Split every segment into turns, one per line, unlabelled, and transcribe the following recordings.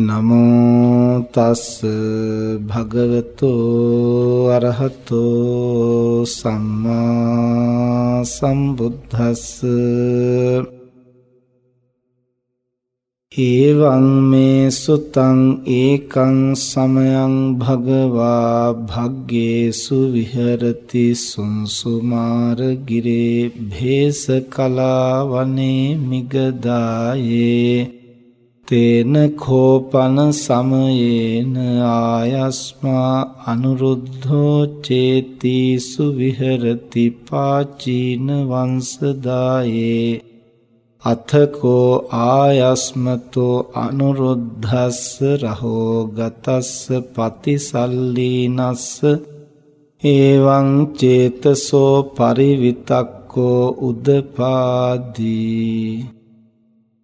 නමෝ තස් භගවතු අරහතෝ සම්මා සම්බුද්දස්ස ඒවං මේ සුතං ඒකං සමයං භගවා භග්ගේසු විහෙරති සුන්සුමාර ගිරේ භේස කලා වනේ මිගදායේ තේන කෝපන සමයේන ආයස්මා අනුරුද්ධෝ චේතිසු විහෙරති පාචීන වංශදායේ අතකෝ ආයස්මතෝ අනුරුද්ධස්ස රහෝ ගතස්ස පතිසල්ලීනස්ස. එවං චේතසෝ පරිවිතක්කෝ උදපාදී.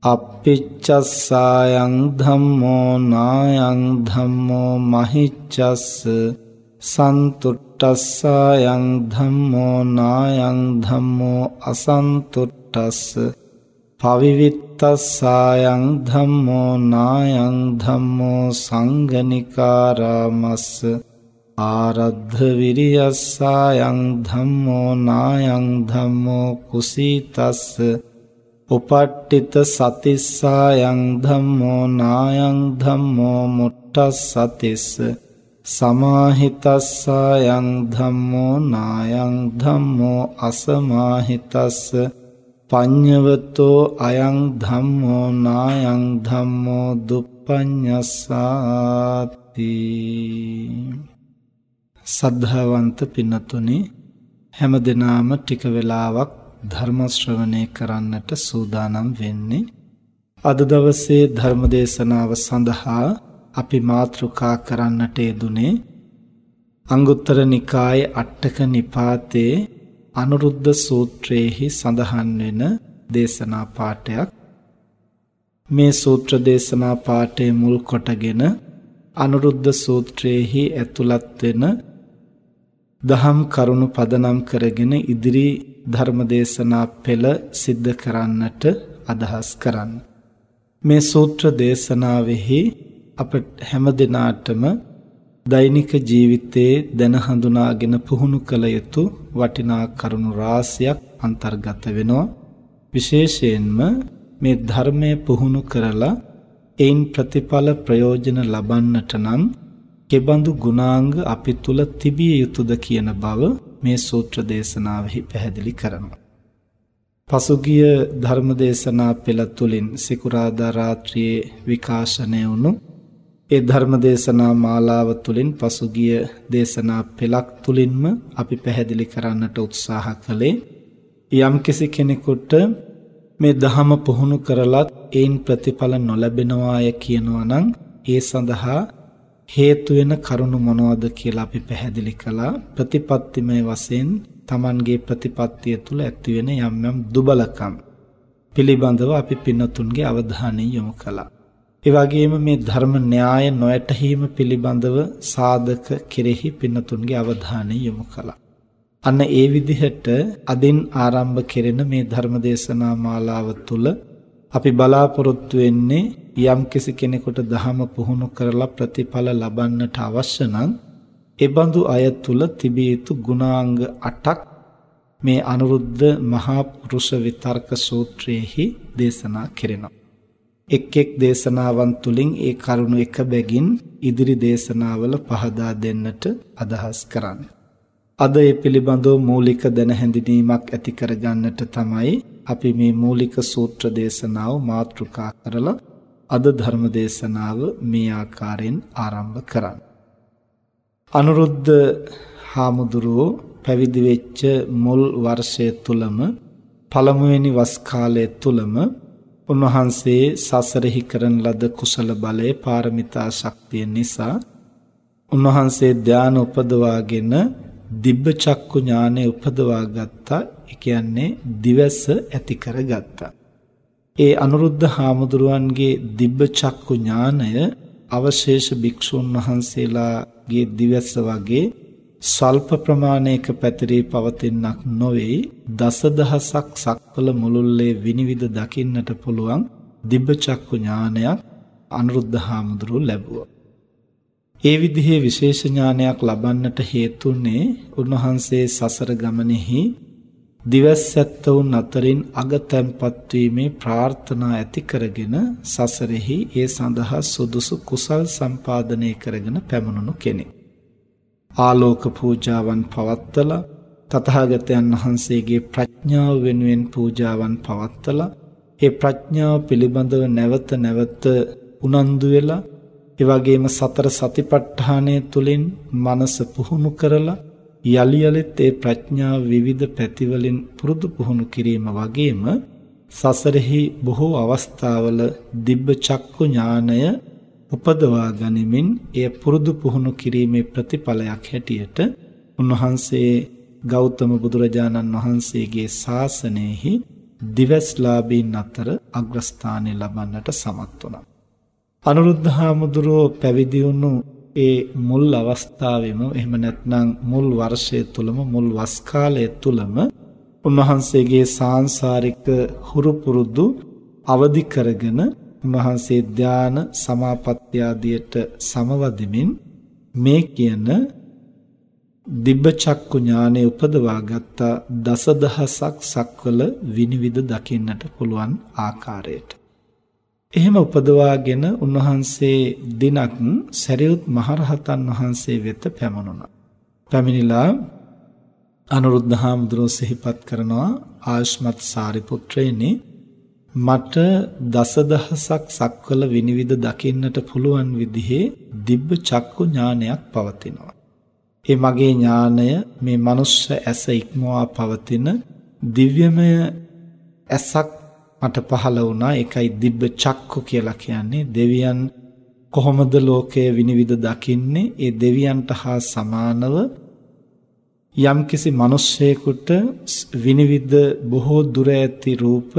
අප්පිච්චස්සායන් ධම්මෝ නායන් ධම්මෝ මහිච්චස්ස සන්තුට්ටස්සායන් ධම්මෝ නායන් ධම්මෝ අසන්තුට්ටස්ස පවිවිත්තස්සායන් ධම්මෝ නායන් ධම්මෝ සංගනිකාරාමස්ස ආරද්ධ විරියස්සායන් ධම්මෝ නායන් ධම්මෝ කුසීතස්ස උපට්ඨිත සතිස්සායන් ධම්මෝ නායන් ධම්මෝ මුට්ටස් සතිස්ස සමාහිතස්සායන් ධම්මෝ නායන් ධම්මෝ අසමාහිතස්ස පඤ්ඤවතෝ අයං ධම්මෝ නායං ධම්මෝ දුප්පඤ්ඤස්සාති සද්ධාවන්ත පින්නතුනි හැම දිනාම ටික වෙලාවක් ධර්ම ශ්‍රවණය කරන්නට සූදානම් වෙන්නේ. අද දවසේ ධර්ම දේශනාව සඳහා අපි මාතෘකා කරන්නට යෙදුනේ අංගුත්තර නිකායේ අට්ඨක නිපාතේ අනුරුද්ධ සූත්‍රයේහි සඳහන් වෙන දේශනා පාඩයක් මේ සූත්‍ර දේශනා පාඩේ මුල් කොටගෙන අනුරුද්ධ සූත්‍රයේහි ඇතුළත් වෙන දහම් කරුණු පදනම් කරගෙන ඉදිරි ධර්මදේශනා පෙළ සිද්ධ කරන්නට අදහස් කරන්න. මේ සූත්‍ර දේශනාවෙහි අප හැම දිනාටම දෛනික ජීවිතයේ දැන හඳුනාගෙන පුහුණු කළ යුතු වටිනා කරුණු රාශියක් අන්තර්ගත වෙනවා. විශේෂයෙන්ම මේ ධර්මයේ පුහුණු කරලා ඒන් ප්‍රතිඵල ප්‍රයෝජන ලබන්නට නම් කෙබඳු ගුණාංග අපි තුල තිබිය යුතුද කියන බව මේ සූත්‍ර දේශනාවෙහි පැහැදිලි කරනවා. පසුගිය ධර්ම දේශනා පෙළ තුලින් සිකුරාදා රාත්‍රියේ විකාශනය වුණු ඒ ධර්ම දේශනා මාලාව තුලින් පසුගිය දේශනා පෙළක් තුලින්ම අපි පැහැදිලි කරන්නට උත්සාහ කළේ යම්කිසි කෙනෙකුට මේ ධහම පුහුණු කරලත් ඒන් ප්‍රතිඵල නොලැබෙනවාය කියනවා නම් ඒ සඳහා හේතු වෙන කරුණු මොනවද කියලා අපි පැහැදිලි කළා ප්‍රතිපත්තිමය වශයෙන් Tamanගේ ප්‍රතිපත්තිය තුළ ඇති වෙන යම් යම් දුබලකම් පිළිබඳව අපි පින්නතුන්ගේ අවධානය යොමු කළා. ඒ වගේම මේ ධර්ම න්‍යාය නොයැටීම පිළිබඳව සාධක කෙරෙහි පින්නතුන්ගේ අවධානය යොමු කළා. අන්න ඒ විදිහට අදින් ආරම්භ කෙරෙන මේ ධර්මදේශනා මාලාව තුළ අපි බලාපොරොත්තු වෙන්නේ යම්කිසි කෙනෙකුට ධහම පුහුණු කරලා ප්‍රතිඵල ලබන්නට අවශ්‍ය නම් ඒ බඳු අය තුල තිබිය යුතු ගුණාංග 8ක් මේ අනුරුද්ධ මහා පුරුෂ විතර්ක සූත්‍රයේහි දේශනා කෙරෙනවා. එක් එක් දේශනාවන් තුලින් ඒ කරුණු එක බැගින් ඉදිරි දේශනාවල පහදා දෙන්නට අදහස් කරන්නේ. අද ඒ පිළිබඳව මූලික දැන හැඳිනීමක් ඇති කරගන්නට තමයි අපි මේ මූලික සූත්‍ර දේශනාව මාතෘකා කරලා අද ධර්ම දේශනාව මේ ආකාරයෙන් ආරම්භ කරන්නේ. අනුරුද්ධ හාමුදුරුවෝ පැවිදි වෙච්ච මුල් වර්ෂය තුලම පළමුවෙනි වස් කාලය තුලම උන්වහන්සේ සසරෙහි කරන ලද කුසල බලයේ පාරමිතා ශක්තිය නිසා උන්වහන්සේ ධාන උපදවාගෙන දිබ්බ චක්කු ඥානය උපදවා ගත්තා. ඒ කියන්නේ දිවස ඇති කරගත්තා. ඒ අනුරුද්ධ හාමුදුරුවන්ගේ දිබ්බ චක්කු ඥානය අවශේෂ භික්ෂුන් වහන්සේලාගේ දිවස වගේ ස්වල්ප ප්‍රමාණයක පැතිරී පවතිනක් නොවේ දසදහසක් සක්වල මුළුල්ලේ විනිවිද දකින්නට පුළුවන් දිබ්බ චක්කු ඥානයක් අනුරුද්ධ හාමුදුරුව ලැබුවා. ඒ විදිහේ විශේෂ ඥානයක් ලබන්නට හේතුන්නේ උන්වහන්සේ සසර ගමනේහි දිවස්සැත්තවුන් අතරින් අගතැන්පත් වීමේ ප්‍රාර්ථනා ඇති කරගෙන සසරෙහි ඒ සඳහා සුදුසු කුසල් සම්පාදනය කරගෙන පැමුණුණු කෙනෙක්. ආලෝක පූජාවන් පවත්තලා තථාගතයන් වහන්සේගේ ප්‍රඥාව වෙනුවෙන් පූජාවන් පවත්තලා ඒ ප්‍රඥාව පිළිබඳව නැවත නැවත උනන්දු වෙලා ඒ වගේම සතර සතිපට්ඨානය තුලින් මනස පුහුණු කරලා යලි යලිත් ඒ ප්‍රඥාව විවිධ පැතිවලින් පුරුදු පුහුණු කිරීම වගේම සසරෙහි බොහෝ අවස්ථාවල දිබ්බ චක්කු ඥානය උපදවා ගනිමින් එය පුරුදු පුහුණු කිරීමේ ප්‍රතිඵලයක් හැටියට උන්වහන්සේ ගෞතම බුදුරජාණන් වහන්සේගේ ශාසනයෙහි දිවස්ලාභීන් අතර අග්‍රස්ථානය ලබන්නට සමත් වුණා. අනුරුද්ධ හාමුදුරුව පැවිදි වුණු ඒ මුල් අවස්ථාවෙම එහෙම නැත්නම් මුල් වර්ෂය තුලම මුල් වස් කාලය තුලම උන්වහන්සේගේ සාංශාරික හුරු පුරුදු අවදි කරගෙන උන්වහන්සේ ධාන සමාපත්‍ය ආදියට සමවදිමින් මේ කියන දිබ්බ චක්කු ඥානෙ උපදවා ගත්ත දසදහසක් සක්වල විනිවිද දකින්නට පුළුවන් ආකාරයට. එහෙම උපදවාගෙන උන්වහන්සේ දිනක් සරියුත් මහරහතන් වහන්සේ වෙත පැමුණුණා. පැමිණිලා අනුරුද්ධ හාමුදුරුවෝ සිහිපත් කරනවා ආයුෂ්මත් සාරිපුත්‍රයනි මට දසදහසක් සක්වල විනිවිද දකින්නට පුළුවන් විදිහේ දිබ්බ චක්කු ඥානයක් පවතිනවා. ඒ මගේ ඥානය මේ මනුෂ්‍ය ඇස ඉක්මවා පවතින දිව්‍යමය ඇසක් මට පහළ වුණා. ඒකයි දිබ්බ චක්කු කියලා කියන්නේ. දෙවියන් කොහොමද ලෝකය විනිවිද දකින්නේ? ඒ දෙවියන්ට හා සමානව යම්කිසි මිනිස්සෙකුට විනිවිද බොහෝ දුර ඇති රූප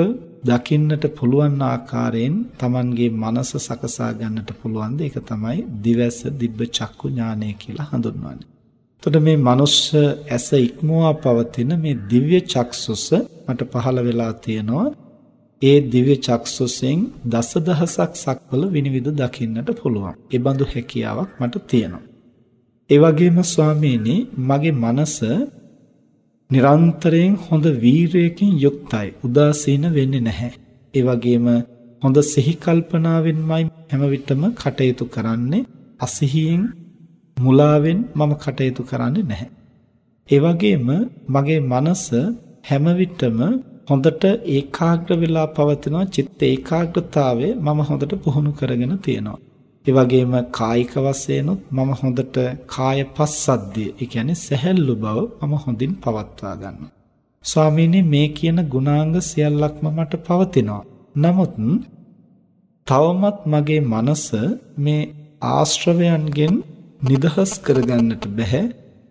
දකින්නට පුළුවන් ආකාරයෙන් Tamanගේ මනස සකසා ගන්නට පුළුවන් ද ඒක තමයි දිවැස දිබ්බ චක්කු ඥානය කියලා හඳුන්වන්නේ. එතකොට මේ මනුෂ්‍ය ඇස ඉක්මවා පවතින මේ දිව්‍ය චක්සුස මට පහළ වෙලා තියෙනවා. ඒ දිව්‍ය චක්සුසෙන් දසදහසක් සක්වල විනිවිද දකින්නට පුළුවන්. ඒ බඳු හැකියාවක් මට තියෙනවා. ඒ වගේම ස්වාමීනි මගේ මනස නිරන්තරයෙන් හොඳ වීරයකින් යුක්තයි. උදාසීන වෙන්නේ නැහැ. ඒ වගේම හොඳ සිහි කල්පනාවෙන්මයි හැම විටම කටයුතු කරන්නේ. අසිහියෙන් මුලාවෙන් මම කටයුතු කරන්නේ නැහැ. ඒ වගේම මගේ මනස හැම විටම හොඳට ඒකාග්‍ර වෙලා පවතිනවා චිත්ත ඒකාග්‍රතාවය මම හොඳට පුහුණු කරගෙන තියෙනවා. ඒ වගේම කායික වශයෙන්ුත් මම හොඳට කාය පස්සද්ධිය, ඒ කියන්නේ සැහැල්ලු බව මම හොඳින් පවත්වා ගන්නවා. ස්වාමීනි මේ කියන ගුණාංග සියල්ලක්ම මට පවතිනවා. නමුත් තවමත් මගේ මනස මේ ආශ්‍රවයන්ගෙන් නිදහස් කරගන්නට බෑ.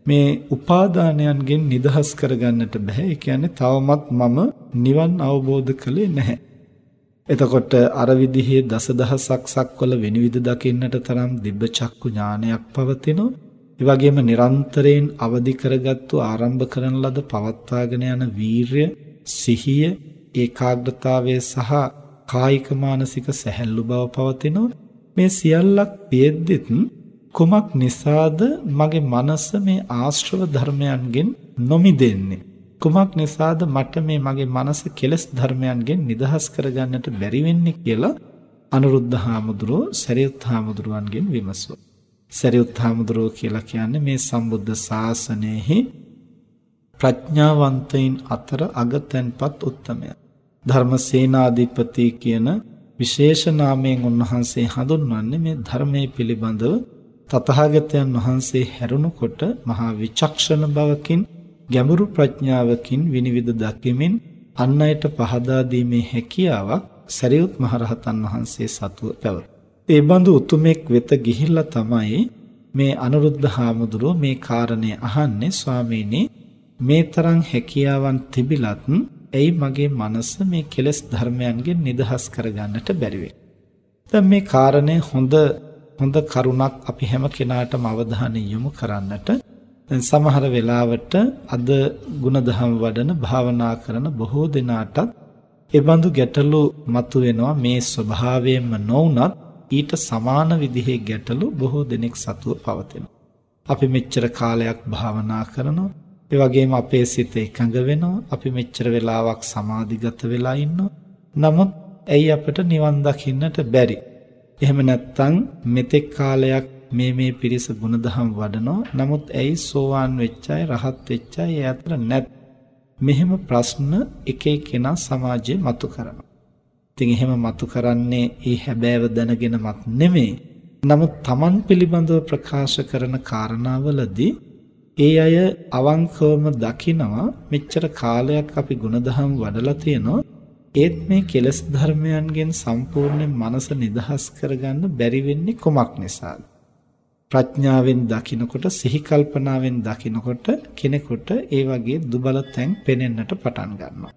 මේ උපාදානයන්ගෙන් නිදහස් කරගන්නට බෑ. ඒ කියන්නේ තවමත් මම නිවන් අවබෝධ කළේ නැහැ. එතකොට අර විදිහේ දසදහසක් සක්වල විනිවිද දකින්නට තරම් දිබ්බ චක්කු ඥානයක් පවතිනෝ. ඒ වගේම නිරන්තරයෙන් අවදි කරගත්තු ආරම්භ කරන ලද පවත්වාගෙන යන වීරය, සිහිය, ඒකාග්‍රතාවය සහ කායික මානසික සැහැල්ලු බව පවතිනවා. මේ සියල්ලක් තියෙද්දිත් කුමක් නිසාද මගේ මනස මේ ආශ්‍රව ධර්මයන්ගෙන් නොමිදෙන්නේ? කුමක් නිසාද මට මේ මගේ මනස කෙලස් ධර්මයන්ගෙන් නිදහස් කරගන්නට බැරි වෙන්නේ කියලා අනුරුද්ධ හාමුදුරුව සරියුත් හාමුදුරුවන්ගෙන් විමසුවා. සරියුත් හාමුදුරුව කියලා කියන්නේ මේ සම්බුද්ධ ශාසනයෙහි ප්‍රඥාවන්තයින් අතර අගතැන්පත් උත්තමය. ධර්මසේනාධිපති කියන විශේෂ නාමයෙන් උන්වහන්සේ හඳුන්වන්නේ මේ ධර්මයේ පිළිබඳව තථාගතයන් වහන්සේ හැරුණුකොට මහා විචක්ෂණ බවකින් ගැඹුරු ප්‍රඥාවකින් විනිවිද දකිමින් අන් අයට පහදා දීමේ හැකියාවක් සරියුත් මහරහතන් වහන්සේ සතුව පැවත. ඒ බඳු උතුමෙක් වෙත ගිහිල්ලා තමයි මේ අනුරුද්ධ හාමුදුරුව මේ කාරණේ අහන්නේ ස්වාමීනි මේ තරම් හැකියාවන් තිබිලත් ඇයි මගේ මනස මේ කෙලෙස් ධර්මයන්ගෙන් නිදහස් කරගන්නට බැරි වෙන්නේ මේ කාරණේ හොඳ හොඳ කරුණක් අපි හැම කෙනාටම අවධානය යොමු කරන්නට දැන් සමහර වෙලාවට අද ಗುಣධම් වඩන භාවනා කරන බොහෝ දෙනාටත් ඒ බඳු ගැටලු මතුවෙනවා මේ ස්වභාවයෙන්ම නොවුනත් ඊට සමාන විදිහේ ගැටලු බොහෝ දෙනෙක් සතුව පවතිනවා. අපි මෙච්චර කාලයක් භාවනා කරනවා. ඒ වගේම අපේ සිත එකඟ වෙනවා. අපි මෙච්චර වෙලාවක් සමාධිගත වෙලා ඉන්නවා. නමුත් ඇයි අපට නිවන් දකින්නට බැරි? එහෙම නැත්නම් මෙතෙක් කාලයක් මේ මේ පිරිස ගුණධම් වඩනවා. නමුත් ඇයි සෝවාන් වෙච්ච අය, රහත් වෙච්ච අය අතර නැත්? මෙහෙම ප්‍රශ්න එක එකනා සමාජයේ මතු කරනවා. ඉතින් එහෙම මතු කරන්නේ ඒ හැබෑව දැනගෙනමත් නෙමෙයි. නමුත් Taman පිළිබඳව ප්‍රකාශ කරන කාරණාවලදී ඒ අය අවංකවම දකිනවා මෙච්චර කාලයක් අපි ಗುಣධම් වඩලා තියෙනවා ඒත් මේ කෙලස් ධර්මයන්ගෙන් සම්පූර්ණයෙන් මනස නිදහස් කරගන්න බැරි වෙන්නේ කොමක් නිසාද ප්‍රඥාවෙන් දකිනකොට සිහි කල්පනාවෙන් දකිනකොට කෙනෙකුට ඒ වගේ දුබල තැන් පෙනෙන්නට පටන් ගන්නවා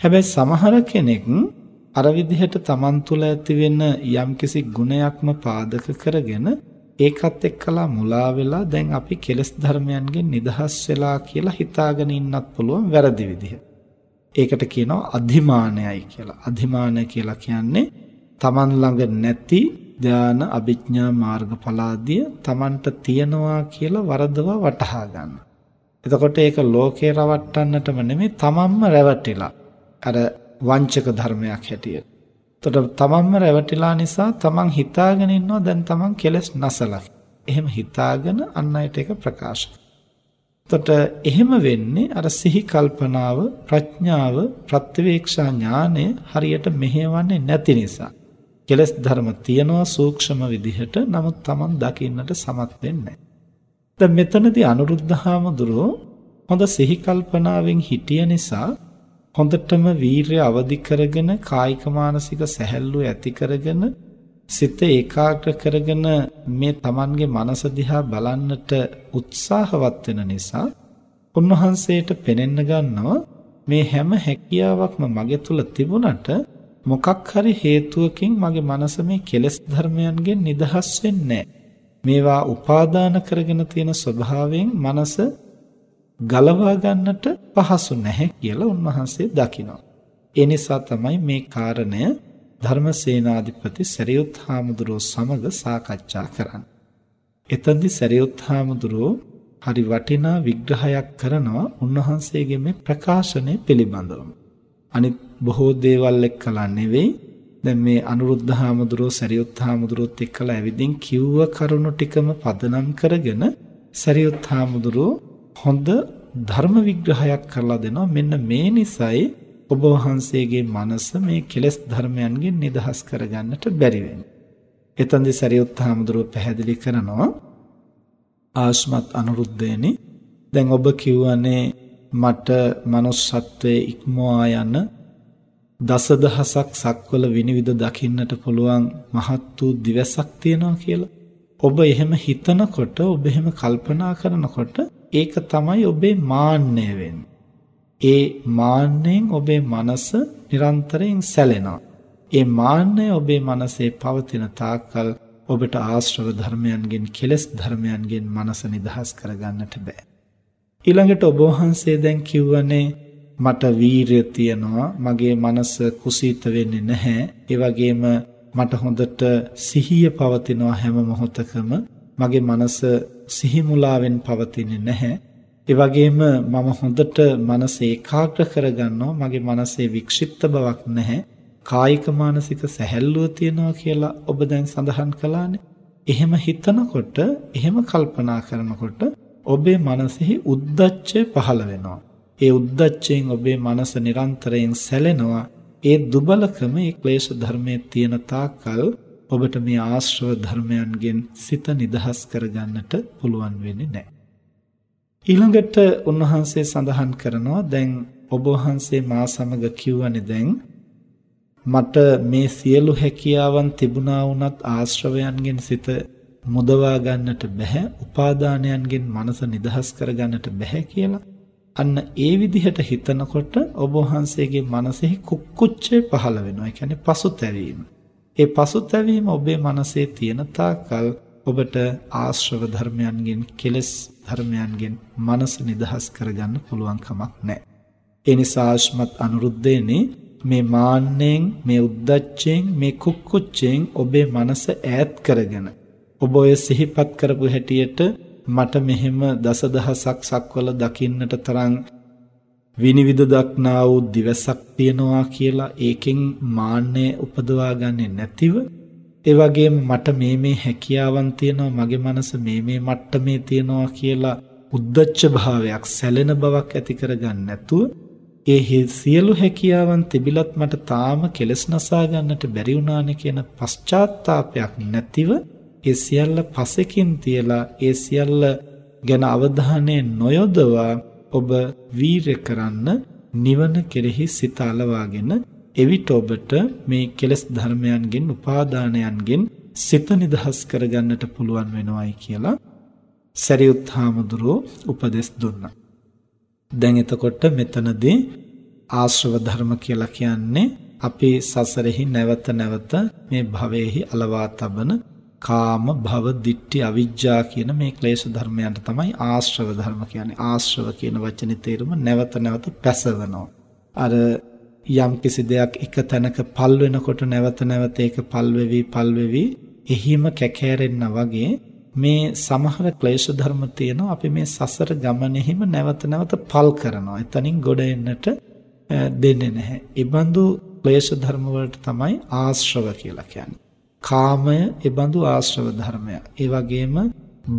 හැබැයි සමහර කෙනෙක් අර විදිහට Taman තුල ඇති වෙන යම්කිසි ගුණයක්ම පාදක කරගෙන ඒකත් එක්කලා මුලා වෙලා දැන් අපි කෙලස් ධර්මයන්ගෙන් නිදහස් වෙලා කියලා හිතාගෙන ඉන්නත් පුළුවන් වැරදි විදිහ. ඒකට කියනවා අධිමානයයි කියලා. අධිමානය කියලා කියන්නේ Taman ළඟ නැති ධාන අභිඥා මාර්ගඵලාදිය Tamanට තියනවා කියලා වරදවා වටහා ගන්න. එතකොට ඒක ලෝකේ රවට්ටන්නටම නෙමෙයි Tamanම රැවටිලා. අර වංචක ධර්මයක් හැටියට. එතකොට තමන්ම රැවටිලා නිසා තමන් හිතාගෙන ඉන්නවා දැන් තමන් කෙලස් නැසලා. එහෙම හිතාගෙන අන් අයට ඒක ප්‍රකාශ එතකොට එහෙම වෙන්නේ අර සිහි කල්පනාව ප්‍රඥාව ප්‍රත්‍යවේක්ෂා ඥානය හරියට මෙහෙවන්නේ නැති නිසා. කෙලස් ධර්ම තියනවා සූක්ෂම විදිහට නමුත් තමන් දකින්නට සමත් වෙන්නේ නැහැ. මෙතනදී අනුරුද්ධහාමුදුරුවෝ හොඳ සිහි කල්පනාවෙන් හිටිය නිසා හොඳටම වීරය අවදි කරගෙන කායික මානසික සැහැල්ලුව ඇති කරගෙන සිත ඒකාග්‍ර කරගෙන මේ Tamanගේ මනස දිහා බලන්නට උත්සාහවත් වෙන නිසා උන්වහන්සේට පෙනෙන්න ගන්නවා මේ හැම හැකියාවක්ම මගේ තුල තිබුණට මොකක් හරි හේතුවකින් මගේ මනස මේ කෙලෙස් ධර්මයන්ගෙන් නිදහස් වෙන්නේ මේවා උපාදාන කරගෙන තියෙන ස්වභාවයෙන් මනස ගලවා ගන්නට පහසු නැහැ කියලා උන්වහන්සේ දකිනවා. ඒ නිසා තමයි මේ කාරණය ධර්මසේනාධිපති සරියුත් හාමුදුරුවෝ සමග සාකච්ඡා කරන්නේ. එතෙන්දි සරියුත් හාමුදුරුවෝ හරි වටිනා විග්‍රහයක් කරනවා උන්වහන්සේගේ මේ ප්‍රකාශනය පිළිබඳව. අනිත් බොහෝ දේවල් එක්කලා නෙවෙයි දැන් මේ අනුරුද්ධ හාමුදුරුවෝ සරියුත් හාමුදුරුවෝත් එක්කලා ඇවිදින් කිව්ව කරුණු ටිකම පදනම් කරගෙන සරියුත් හාමුදුරුවෝ හොඳ ධර්ම විග්‍රහයක් කරලා දෙනවා මෙන්න මේ නිසයි ඔබ වහන්සේගේ මනස මේ කෙලෙස් ධර්මයන්ගෙන් නිදහස් කරගන්නට බැරි වෙන්නේ. එතෙන්දී සරියුත් හාමුදුරුව පැහැදිලි කරනවා ආශ්මත් අනුරුද්ධේනි දැන් ඔබ කියවනේ මට manussත්වයේ ඉක්මවා යන දසදහසක් සක්වල විනිවිද දකින්නට පුළුවන් මහත් වූ දිවසක් තියෙනවා කියලා. ඔබ එහෙම හිතනකොට ඔබ එහෙම කල්පනා කරනකොට ඒක තමයි ඔබේ මාන්නය ඒ මාන්නයෙන් ඔබේ මනස නිරන්තරයෙන් සැලෙනවා. ඒ මාන්නය ඔබේ මනසේ පවතින තාක්කල් ඔබට ආශ්‍රව ධර්මයන්ගෙන් කෙලෙස් ධර්මයන්ගෙන් මනස නිදහස් කරගන්නට බෑ. ඊළඟට ඔබ වහන්සේ දැන් කිව්වනේ මට වීරිය තියනවා මගේ මනස කුසීත වෙන්නේ නැහැ. ඒ වගේම මට හොඳට සිහිය පවතිනවා හැම මොහොතකම. මගේ මනස සිහිමුලාවෙන් පවතින්නේ නැහැ. ඒ වගේම මම හොඳට මනස ඒකාග්‍ර කරගන්නවා. මගේ මනසේ වික්ෂිප්ත බවක් නැහැ. කායික මානසික සැහැල්ලුව තියනවා කියලා ඔබ දැන් සඳහන් කළානේ. එහෙම හිතනකොට, එහෙම කල්පනා කරනකොට ඔබේ මනසෙහි උද්දච්චය පහළ වෙනවා. ඒ උද්දච්චයෙන් ඔබේ මනස නිරන්තරයෙන් සැලෙනවා. ඒ දුබලකම ඒ ක්ලේශ ධර්මයේ තියෙන තාක්කල් ඔබට මේ ආශ්‍රව ධර්මයන්ගෙන් සිත නිදහස් කරගන්නට පුළුවන් වෙන්නේ නැහැ. ඊළඟට උන්වහන්සේ සඳහන් කරනවා දැන් ඔබ වහන්සේ මා සමග කිව්වනේ දැන් මට මේ සියලු හැකියාවන් තිබුණා වුණත් ආශ්‍රවයන්ගෙන් සිත මුදවා ගන්නට බෑ උපාදානයන්ගෙන් මනස නිදහස් කර ගන්නට බෑ කියලා අන්න ඒ විදිහට හිතනකොට ඔබ වහන්සේගේ මනසෙහි කුක්කුච්චය පහළ වෙනවා. ඒ කියන්නේ පසුතැවීම. ඒ පසුතැවීම ඔබේ මනසේ තියෙන තාකල් ඔබට ආශ්‍රව ධර්මයන්ගෙන් කෙලස් ධර්මයන්ගෙන් මනස නිදහස් කරගන්න පුළුවන් කමක් නැහැ. ඒ නිසා ආශ්මත් අනුරුද්ධේනේ මේ මාන්නෙන් මේ උද්දච්චයෙන් මේ කුක්කුච්චයෙන් ඔබේ මනස ඈත් කරගෙන ඔබ ඔය සිහිපත් කරපු හැටියට මට මෙහෙම දසදහසක් සක්වල දකින්නට තරම් විනිවිද දක්නා වූ දිවසක් තියනවා කියලා ඒකෙන් මාන්නය උපදවා ගන්නෙ නැතිව ඒ වගේම මට මේ මේ හැකියාවන් තියෙනවා මගේ මනස මේ මේ මට්ටමේ තියෙනවා කියලා උද්දච්ච භාවයක් සැලෙන බවක් ඇති කරගන්න නැතුව ඒ සියලු හැකියාවන් තිබිලත් මට තාම කෙලස් නසා ගන්නට බැරි වුණානේ කියන පශ්චාත්තාවපයක් නැතිව ඒ සියල්ල පසෙකින් තියලා ඒ සියල්ල ගැන අවධානය නොයොදවා ඔබ වීරය කරන්න නිවන කෙරෙහි සිත අලවාගෙන එවිට ඔබට මේ කෙලෙස් ධර්මයන්ගෙන් උපාදානයන්ගෙන් සිත නිදහස් කරගන්නට පුළුවන් වෙනවයි කියලා සරියුත් හාමුදුරුවෝ උපදෙස් දුන්නා. දැන් එතකොට මෙතනදී ආශ්‍රව ධර්ම කියලා කියන්නේ අපේ සසරෙහි නැවත නැවත මේ භවයේහි අලවා තබන කාම භව දිට්ඨි අවිජ්ජා කියන මේ ක්ලේශ ධර්මයන්ට තමයි ආශ්‍රව ධර්ම කියන්නේ. ආශ්‍රව කියන වචනේ තේරුම නැවත නැවත පැසවනවා. අර යම් කිසි දෙයක් එක තැනක පල් වෙනකොට නැවත නැවත ඒක පල් වෙවි පල් වෙවි එහිම කැකෑරෙන්න වගේ මේ සමහර ක්ලේශ ධර්ම තියෙනවා අපි මේ සසර ගමනේහිම නැවත නැවත පල් කරනවා. එතනින් ගොඩ එන්නට දෙන්නේ නැහැ. ඊබඳු ක්ලේශ ධර්ම වලට තමයි ආශ්‍රව කියලා කියන්නේ. කාමය ඒබඳු ආශ්‍රව ධර්මයක්. ඒ වගේම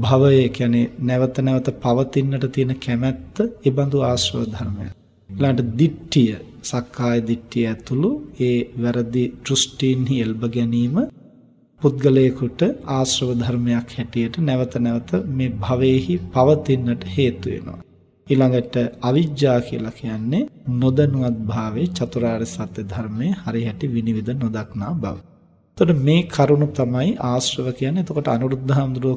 භවය කියන්නේ නැවත නැවත පවතින්නට තියෙන කැමැත්ත ඒබඳු ආශ්‍රව ධර්මයක්. ඊළඟට දිට්ඨිය, සක්කාය දිට්ඨිය ඇතුළු ඒ වැරදි දෘෂ්ටීන්හි එල්බ ගැනීම පුද්ගලයෙකුට ආශ්‍රව ධර්මයක් හැටියට නැවත නැවත මේ භවයේහි පවතින්නට හේතු වෙනවා. ඊළඟට අවිජ්ජා කියලා කියන්නේ නොදනුවත් භාවයේ චතුරාර්ය සත්‍ය ධර්මයේ හරියට විනිවිද නොදක්නා බව. එතකොට මේ කරුණ තමයි ආශ්‍රව කියන්නේ. එතකොට අනුරුද්ධ හඳුරෝ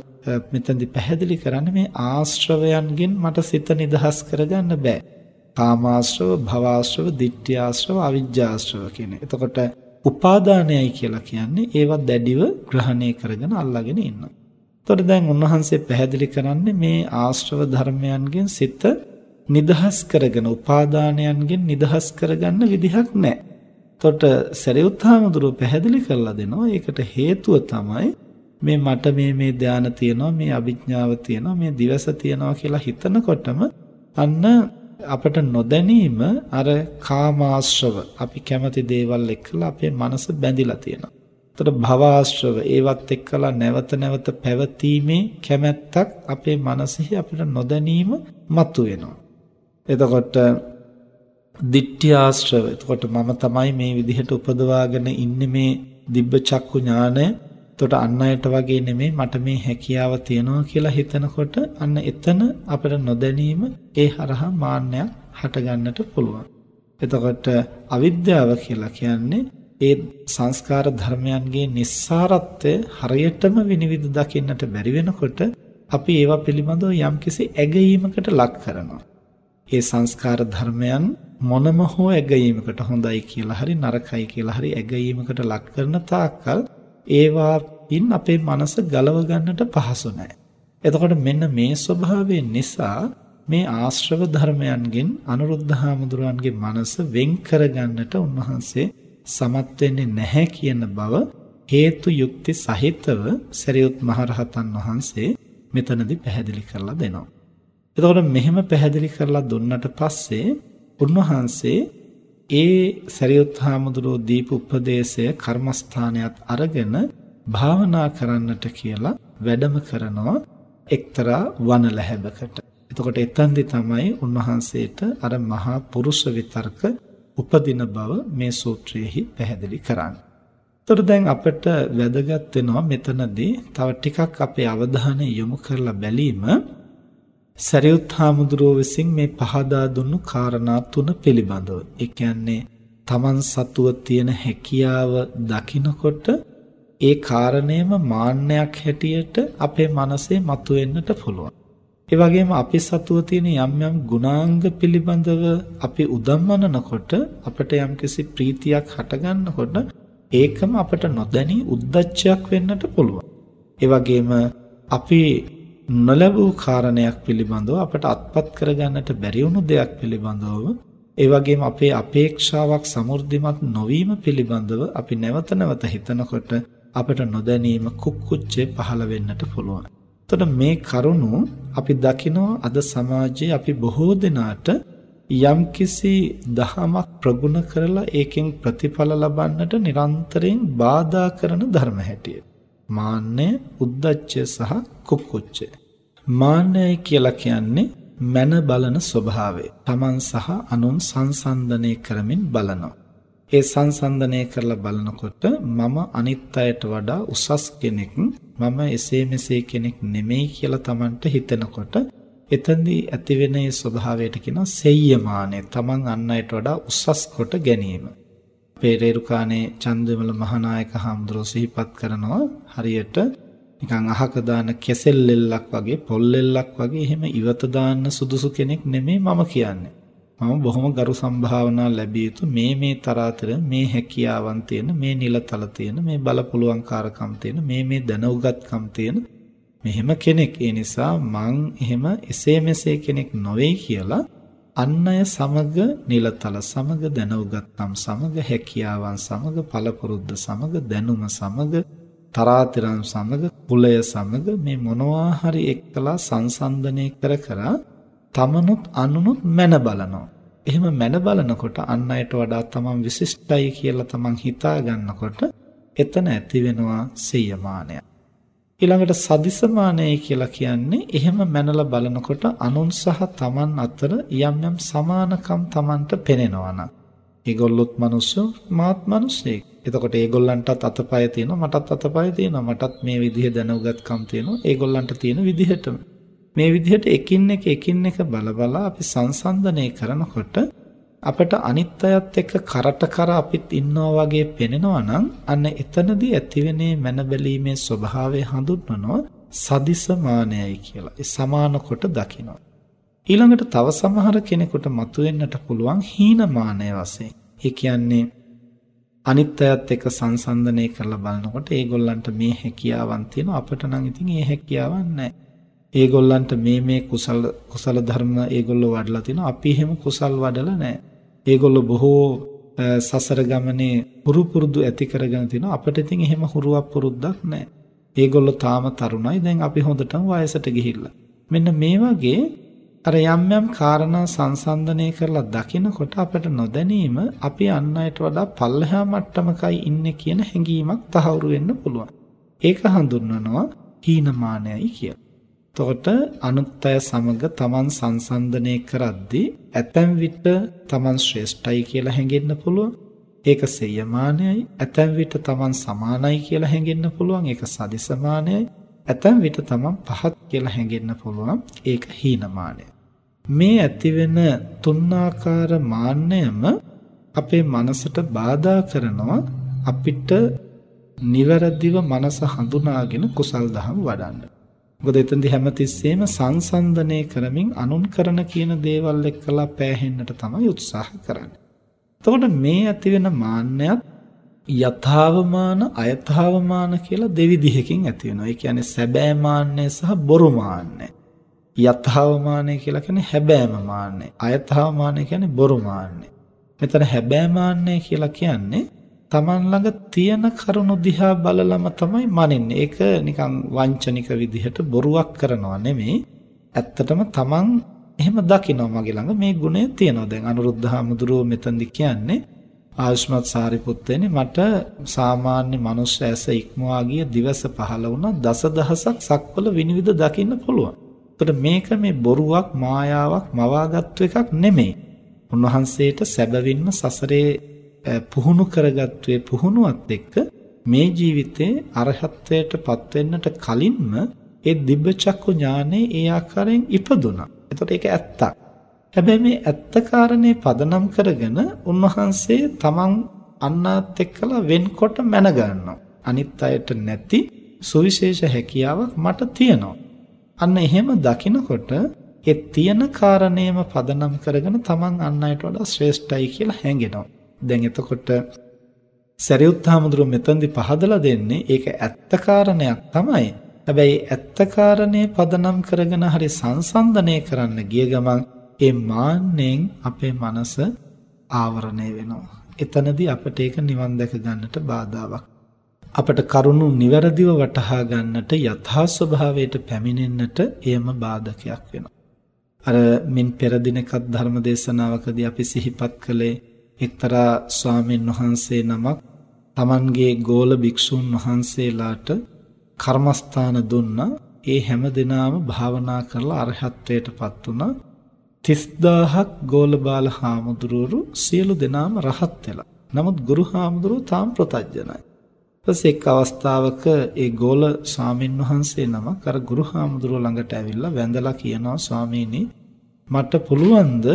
මෙතෙන්දි පැහැදිලි කරන්නේ මේ ආශ්‍රවයන්ගෙන් මට සිත නිදහස් කරගන්න බෑ. කාමාශ්‍රව, භවආශ්‍රව, ditthියාශ්‍රව, අවිජ්ජාශ්‍රව කියන. එතකොට උපාදානයයි කියලා කියන්නේ ඒවා දැඩිව ග්‍රහණය කරගෙන අල්ලාගෙන ඉන්නවා. එතකොට දැන් උන්වහන්සේ පැහැදිලි කරන්නේ මේ ආශ්‍රව ධර්මයන්ගෙන් සිත නිදහස් කරගෙන උපාදානයන්ගෙන් නිදහස් කරගන්න විදිහක් නැහැ. එතකොට සරියුත් හාමුදුරුව පැහැදිලි කරලා දෙනවා ඒකට හේතුව තමයි මේ මට මේ මේ ධානය තියෙනවා මේ අභිඥාව තියෙනවා මේ දිවස තියෙනවා කියලා හිතනකොටම අන්න අපට නොදැනීම අර කාමාශ්‍රව අපි කැමති දේවල් එක්කලා අපේ මනස බැඳිලා තියෙනවා. එතකොට භවආශ්‍රව ඒවත් එක්කලා නැවත නැවත පැවතීමේ කැමැත්තක් අපේ මනසෙහි අපිට නොදැනීම මතුවෙනවා. එතකොට දිට්ඨි ආශ්‍රව. එතකොට මම තමයි මේ විදිහට උපදවාගෙන ඉන්නේ මේ දිබ්බ චක්කු ඥානය. එතකොට අන් අයට වගේ නෙමෙයි මට මේ හැකියාව තියෙනවා කියලා හිතනකොට අන්න එතන අපිට නොදැනීම ඒ හරහා මාන්නයක් හටගන්නට පුළුවන්. එතකොට අවිද්‍යාව කියලා කියන්නේ ඒ සංස්කාර ධර්මයන්ගේ නිස්සාරත්වය හරියටම විනිවිද දකින්නට බැරි වෙනකොට අපි ඒවා පිළිබඳව යම්කිසි ඇගීමකට ලක් කරනවා. ඒ සංස්කාර ධර්මයන් මොනම හෝ ඇගීමකට හොඳයි කියලා හරි නරකයි කියලා හරි ඇගීමකට ලක් කරන තාක්කල් ඒවා ඉන් අපේ මනස ගලව ගන්නට පහසු නැහැ. එතකොට මෙන්න මේ ස්වභාවය නිසා මේ ආශ්‍රව ධර්මයන්ගෙන් අනුරුද්ධ හාමුදුරුවන්ගේ මනස වෙන් කරගන්නට උන්වහන්සේ සමත් වෙන්නේ නැහැ කියන බව හේතු යුක්ති සහිතව සරියුත් මහරහතන් වහන්සේ මෙතනදී පැහැදිලි කරලා දෙනවා. එතකොට මෙහෙම පැහැදිලි කරලා දුන්නට පස්සේ උන්වහන්සේ ඒ සරියුත් හාමුදුරුවෝ දීප උපදේශය කර්මස්ථානයත් අරගෙන භාවනා කරන්නට කියලා වැඩම කරනවා එක්තරා වන ලැබකට. එතකොට එතෙන්දි තමයි උන්වහන්සේට අර මහා පුරුෂ විතර්ක උපදින බව මේ සූත්‍රයේහි පැහැදිලි කරන්නේ. එතකොට දැන් අපිට වැදගත් වෙනවා මෙතනදී තව ටිකක් අපේ අවධානය යොමු කරලා බැලීම සරියුත් හාමුදුරුවෝ විසින් මේ පහදා දුන්නු කාරණා තුන පිළිබඳව. ඒ කියන්නේ තමන් සතුව තියෙන හැකියාව දකිනකොට ඒ කාරණේම මාන්නයක් හැටියට අපේ මනසේ මතුවෙන්නට පුළුවන්. ඒ වගේම අපි සතුව තියෙන යම් යම් ගුණාංග පිළිබඳව අපි උදම්මනනකොට අපිට යම්කිසි ප්‍රීතියක් හටගන්නකොට ඒකම අපට නොදැනී උද්දච්චයක් වෙන්නට පුළුවන්. ඒ වගේම අපි නොලැබූ කාරණයක් පිළිබඳව අපට අත්පත් කරගන්නට බැරි වුණු දෙයක් පිළිබඳව ඒ වගේම අපේ අපේක්ෂාවක් සමෘද්ධිමත් නොවීම පිළිබඳව අපි නැවත නැවත හිතනකොට අපට නොදැනීම කුක්කුච්චේ පහළ වෙන්නට පුළුවන්. එතකොට මේ කරුණු අපි දකිනවා අද සමාජයේ අපි බොහෝ දෙනාට යම්කිසි දහමක් ප්‍රගුණ කරලා ඒකෙන් ප්‍රතිඵල ලබන්නට නිරන්තරයෙන් බාධා කරන ධර්ම හැටියට. මාන්නය, උද්දච්චය සහ කුක්කුච්චය. මාන්නයයි කියලා කියන්නේ මන බලන ස්වභාවය. Taman සහ අනුන් සංසන්දනය කරමින් බලනවා. ඒ සංසන්දනය කරලා බලනකොට මම අනිත් අයට වඩා උසස් කෙනෙක් මම එසේ මෙසේ කෙනෙක් නෙමෙයි කියලා Tamanට හිතෙනකොට එතෙන්දී ඇතිවෙන මේ ස්වභාවයට කියනවා සෙය්‍යමානය. Taman අන් අයට වඩා උසස් කොට ගැනීම. පේරේරුකානේ චන්දවිමල මහානායක හාමුදුරුවෝ සිහිපත් කරනවා හරියට නිකන් අහක දාන කෙසෙල් ලෙල්ලක් වගේ පොල් ලෙල්ලක් වගේ එහෙම ඉවත දාන්න සුදුසු කෙනෙක් නෙමෙයි මම කියන්නේ. මම බොහොම ගරු සම්භාවනා ලැබිය යුතු මේ මේ තරාතර මේ හැකියාවන් තියෙන මේ නිලතල තියෙන මේ බලපුලුවන්කාරකම් තියෙන මේ මේ දැනුගත්කම් තියෙන මෙහෙම කෙනෙක්. ඒ නිසා මං එහෙම එසේ මෙසේ කෙනෙක් නොවේ කියලා අන් අය සමග නිලතල සමග දැනුගත්කම් සමග හැකියාවන් සමග පළපුරුද්ද සමග දැනුම සමග තරාතිරම් සමග කුලය සමග මේ මොනවා හරි එක්කලා සංසන්දනය කර කර තමනුත් අනුනුත් මැන බලනවා. එහෙම මැන බලනකොට අන් අයට වඩා තමන් විශිෂ්ටයි කියලා තමන් හිතා ගන්නකොට එතන ඇති වෙනවා සියමානය. ඊළඟට සදිසමානයයි කියලා කියන්නේ එහෙම මැනලා බලනකොට අනුන් සහ තමන් අතර යම් යම් සමානකම් තමන්ට පෙනෙනවා නම් ඒගොල්ලොත් මිනිස්සු මාත් මිනිස්සෙක්. එතකොට ඒගොල්ලන්ටත් අතපය තියෙනවා මටත් අතපය තියෙනවා මටත් මේ විදිහ දැනුගත්කම් තියෙනවා ඒගොල්ලන්ට තියෙන විදිහටම. මේ විදිහට එකින් එක එකින් එක බල බල අපි සංසන්දනය කරනකොට අපට අනිත් අයත් එක්ක කරට කර අපිත් ඉන්නවා වගේ පෙනෙනවා නම් අන්න එතනදී ඇතිවෙනේ මන බැලීමේ ස්වභාවය හඳුන්වනවා සදිසමානයයි කියලා. ඒ සමාන කොට දකිනවා. ඊළඟට තව සමහර කෙනෙකුට මතුවෙන්නට පුළුවන් හීනමානය වශයෙන්. ඒ කියන්නේ අනිත් අයත් එක්ක සංසන්දනය කරලා බලනකොට ඒගොල්ලන්ට මේ හැකියාවන් තියෙනවා අපිට නම් ඉතින් ඒ හැකියාවක් නැහැ. ඒගොල්ලන්ට මේ මේ කුසල කුසල ධර්ම ඒගොල්ලෝ වඩලා තිනවා අපි එහෙම කුසල් වඩලා නැහැ. ඒගොල්ලෝ බොහෝ සසර ගමනේ හුරු පුරුදු ඇති කරගෙන තිනවා අපිට ඉතින් එහෙම හුරුවක් පුරුද්දක් නැහැ. ඒගොල්ලෝ තාම තරුණයි දැන් අපි හොඳටම වයසට ගිහිල්ලා. මෙන්න මේ වගේ අර යම් යම් කාරණා සංසන්දනය කරලා දකිනකොට අපිට නොදැනීම අපි අන් අයට වඩා පල්ලෙහා මට්ටමකයි ඉන්නේ කියන හැඟීමක් තහවුරු වෙන්න පුළුවන්. ඒක හඳුන්වනවා හීනමානයයි කියලා. එතකොට අනුත් අය සමග තමන් සංසන්දනය කරද්දී ඇතැම් විට තමන් ශ්‍රේෂ්ඨයි කියලා හැඟෙන්න පුළුවන්. ඒක සෙයමානයයි. ඇතැම් විට තමන් සමානයි කියලා හැඟෙන්න පුළුවන්. ඒක සදිසමානයයි. ඇතැම් විට තමන් පහත් කියලා හැඟෙන්න පුළුවන්. ඒක හීනමානයයි. මේ ඇතිවෙන තුන්ආකාර මාන්නයම අපේ මනසට බාධා කරනවා අපිට නිවැරදිව මනස හඳුනාගෙන කුසල් දහම් වඩන්න. මොකද එතෙන්දී හැමතිස්සෙම සංසන්දනය කරමින් අනුන් කරන කියන දේවල් එක්කලා පෑහෙන්නට තමයි උත්සාහ කරන්නේ. එතකොට මේ ඇති වෙන මාන්නයත් යථාවමාන අයථාවමාන කියලා දෙවිධයකින් ඇති වෙනවා. ඒ කියන්නේ සැබෑ මාන්නය සහ බොරු මාන්නය. යථාවමානය කියලා කියන්නේ හැබෑම මාන්නය. අයථාවමානය කියන්නේ බොරු මාන්නය. මෙතන හැබෑ මාන්නය කියලා කියන්නේ Taman ළඟ තියෙන කරුණු දිහා බලලම තමයි මනින්නේ. ඒක නිකන් වංචනික විදිහට බොරුවක් කරනවා නෙමෙයි. ඇත්තටම Taman එහෙම දකිනවා මගේ ළඟ මේ ගුණය තියෙනවා. දැන් අනුරුද්ධ හාමුදුරුව මෙතනදි කියන්නේ ආයුෂ්මත් සාරිපුත්තේනි මට සාමාන්‍ය මනුස්ස ඇස ඉක්මවා ගිය දිවස පහළ වුණා දසදහසක් සක්වල විනිවිද දකින්න පුළුවන්. එතකොට මේක මේ බොරුවක් මායාවක් මවාගත්තු එකක් නෙමෙයි. උන්වහන්සේට සැබවින්ම සසරේ පුහුණු කරගත්තුවේ පුහුණුවත් එක්ක මේ ජීවිතේ අරහත්ත්වයට පත් වෙන්නට කලින්ම ඒ දිබ්බ චක්කු ඥානේ ඒ ආකාරයෙන් ඉපදුනා. එතකොට ඒක ඇත්තක්. හැබැයි මේ ඇත්ත කාරණේ පදනම් කරගෙන උන්වහන්සේ තමන් අන්නාත් එක්කලා වෙන්කොට මැන ගන්නවා. අනිත් අයට නැති සුවිශේෂ හැකියාවක් මට තියෙනවා. අන්න එහෙම දකිනකොට ඒ තියෙන කාරණේම පදනම් කරගෙන තමන් අන් අයට වඩා ශ්‍රේෂ්ඨයි කියලා හැඟෙනවා. දැන් එතකොට සරියුත් හාමුදුරුවෝ මෙතෙන්දි පහදලා දෙන්නේ ඒක ඇත්ත කාරණයක් තමයි. හැබැයි ඇත්ත කාරණේ පදනම් කරගෙන හරි සංසන්දනය කරන්න ගිය ගමන් ඒ මාන්නෙන් අපේ මනස ආවරණය වෙනවා. එතනදී අපට ඒක නිවන් දැක ගන්නට බාධාවක්. අපට කරුණු නිවැරදිව වටහා ගන්නට යථා ස්වභාවයට පැමිණෙන්නට එයම බාධකයක් වෙනවා. අර මින් පෙර දිනකත් ධර්ම දේශනාවකදී අපි සිහිපත් කළේ එක්තරා ස්වාමීන් වහන්සේ නමක් Tamanගේ ගෝල භික්ෂුන් වහන්සේලාට කර්මස්ථාන දුන්නා. ඒ හැම දිනාම භාවනා කරලා අරහත්ත්වයටපත් වුණා. 30000ක් ගෝලබාල හාමුදුරුවෝ සියලු දෙනාම රහත් වෙලා. නමුත් ගුරු හාමුදුරුවෝ තාම ප්‍රතඥයි. ඊපස්සේ එක් අවස්ථාවක ඒ ගෝල ස්වාමින් වහන්සේ නමක් අර ගුරු හාමුදුරුවෝ ළඟට ඇවිල්ලා වැඳලා කියනවා ස්වාමීනි මට පුළුවන්ද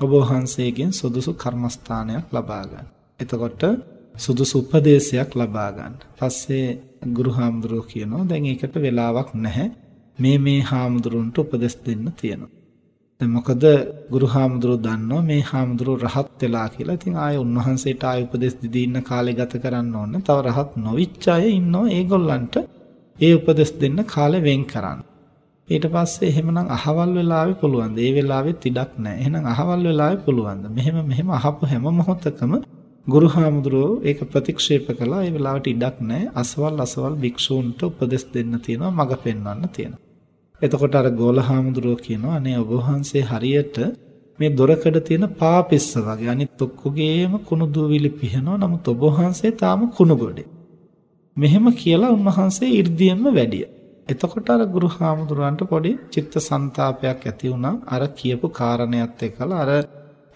ඔබ වහන්සේගෙන් සුදුසු කර්මස්ථානයක් ලබා ගන්න. එතකොට සුදුසු උපදේශයක් ලබා ගන්න. පස්සේ ගුරු හාමුදුරුවෝ කියනවා දැන් ඒකට වෙලාවක් නැහැ. මේ මේ හාමුදුරුවන්ට උපදෙස් දෙන්න තියෙනවා. දැන් මොකද ගුරු හාමුදුරුවෝ දන්නවා මේ හාමුදුරුවෝ රහත් වෙලා කියලා. ඉතින් ආයේ උන්වහන්සේට ආයේ උපදෙස් දී ඉන්න කාලේ ගත කරන්න ඕනේ. තව රහත් නොවිච්ච අය ඉන්නවා ඒගොල්ලන්ට ඒ උපදෙස් දෙන්න කාලේ වෙන් කරන්න. ඊට පස්සේ එහෙමනම් අහවල් වෙලාවේ පුළුවන්ද? ඒ වෙලාවෙත් ඉඩක් නැහැ. එහෙනම් අහවල් වෙලාවේ පුළුවන්ද? මෙහෙම මෙහෙම අහපු හැම මොහොතකම ගුරු හාමුදුරුවෝ ඒක ප්‍රතික්ෂේප කළා. ඒ වෙලාවට ඉඩක් නැහැ. අසවල් අසවල් භික්ෂූන්ට උපදෙස් දෙන්න තියෙනවා, මඟ පෙන්වන්න තියෙනවා. එතකොට අර ගෝලහාමුදුරුවෝ කියනවා අනේ ඔබ වහන්සේ හරියට මේ දොරකඩ තියෙන පාපිස්ස වගේ අනිත් ඔක්කොගේම කුණු දුවිලි පිහනවා නමුත් ඔබ වහන්සේ තාම කුණු ගොඩේ. මෙහෙම කියලා උන්වහන්සේ 이르දියෙන්ම වැඩිය. එතකොට අර ගුරු හාමුදුරන්ට පොඩි චිත්ත සංතාපයක් ඇති වුණා අර කියපු කාරණයක් එක්කලා අර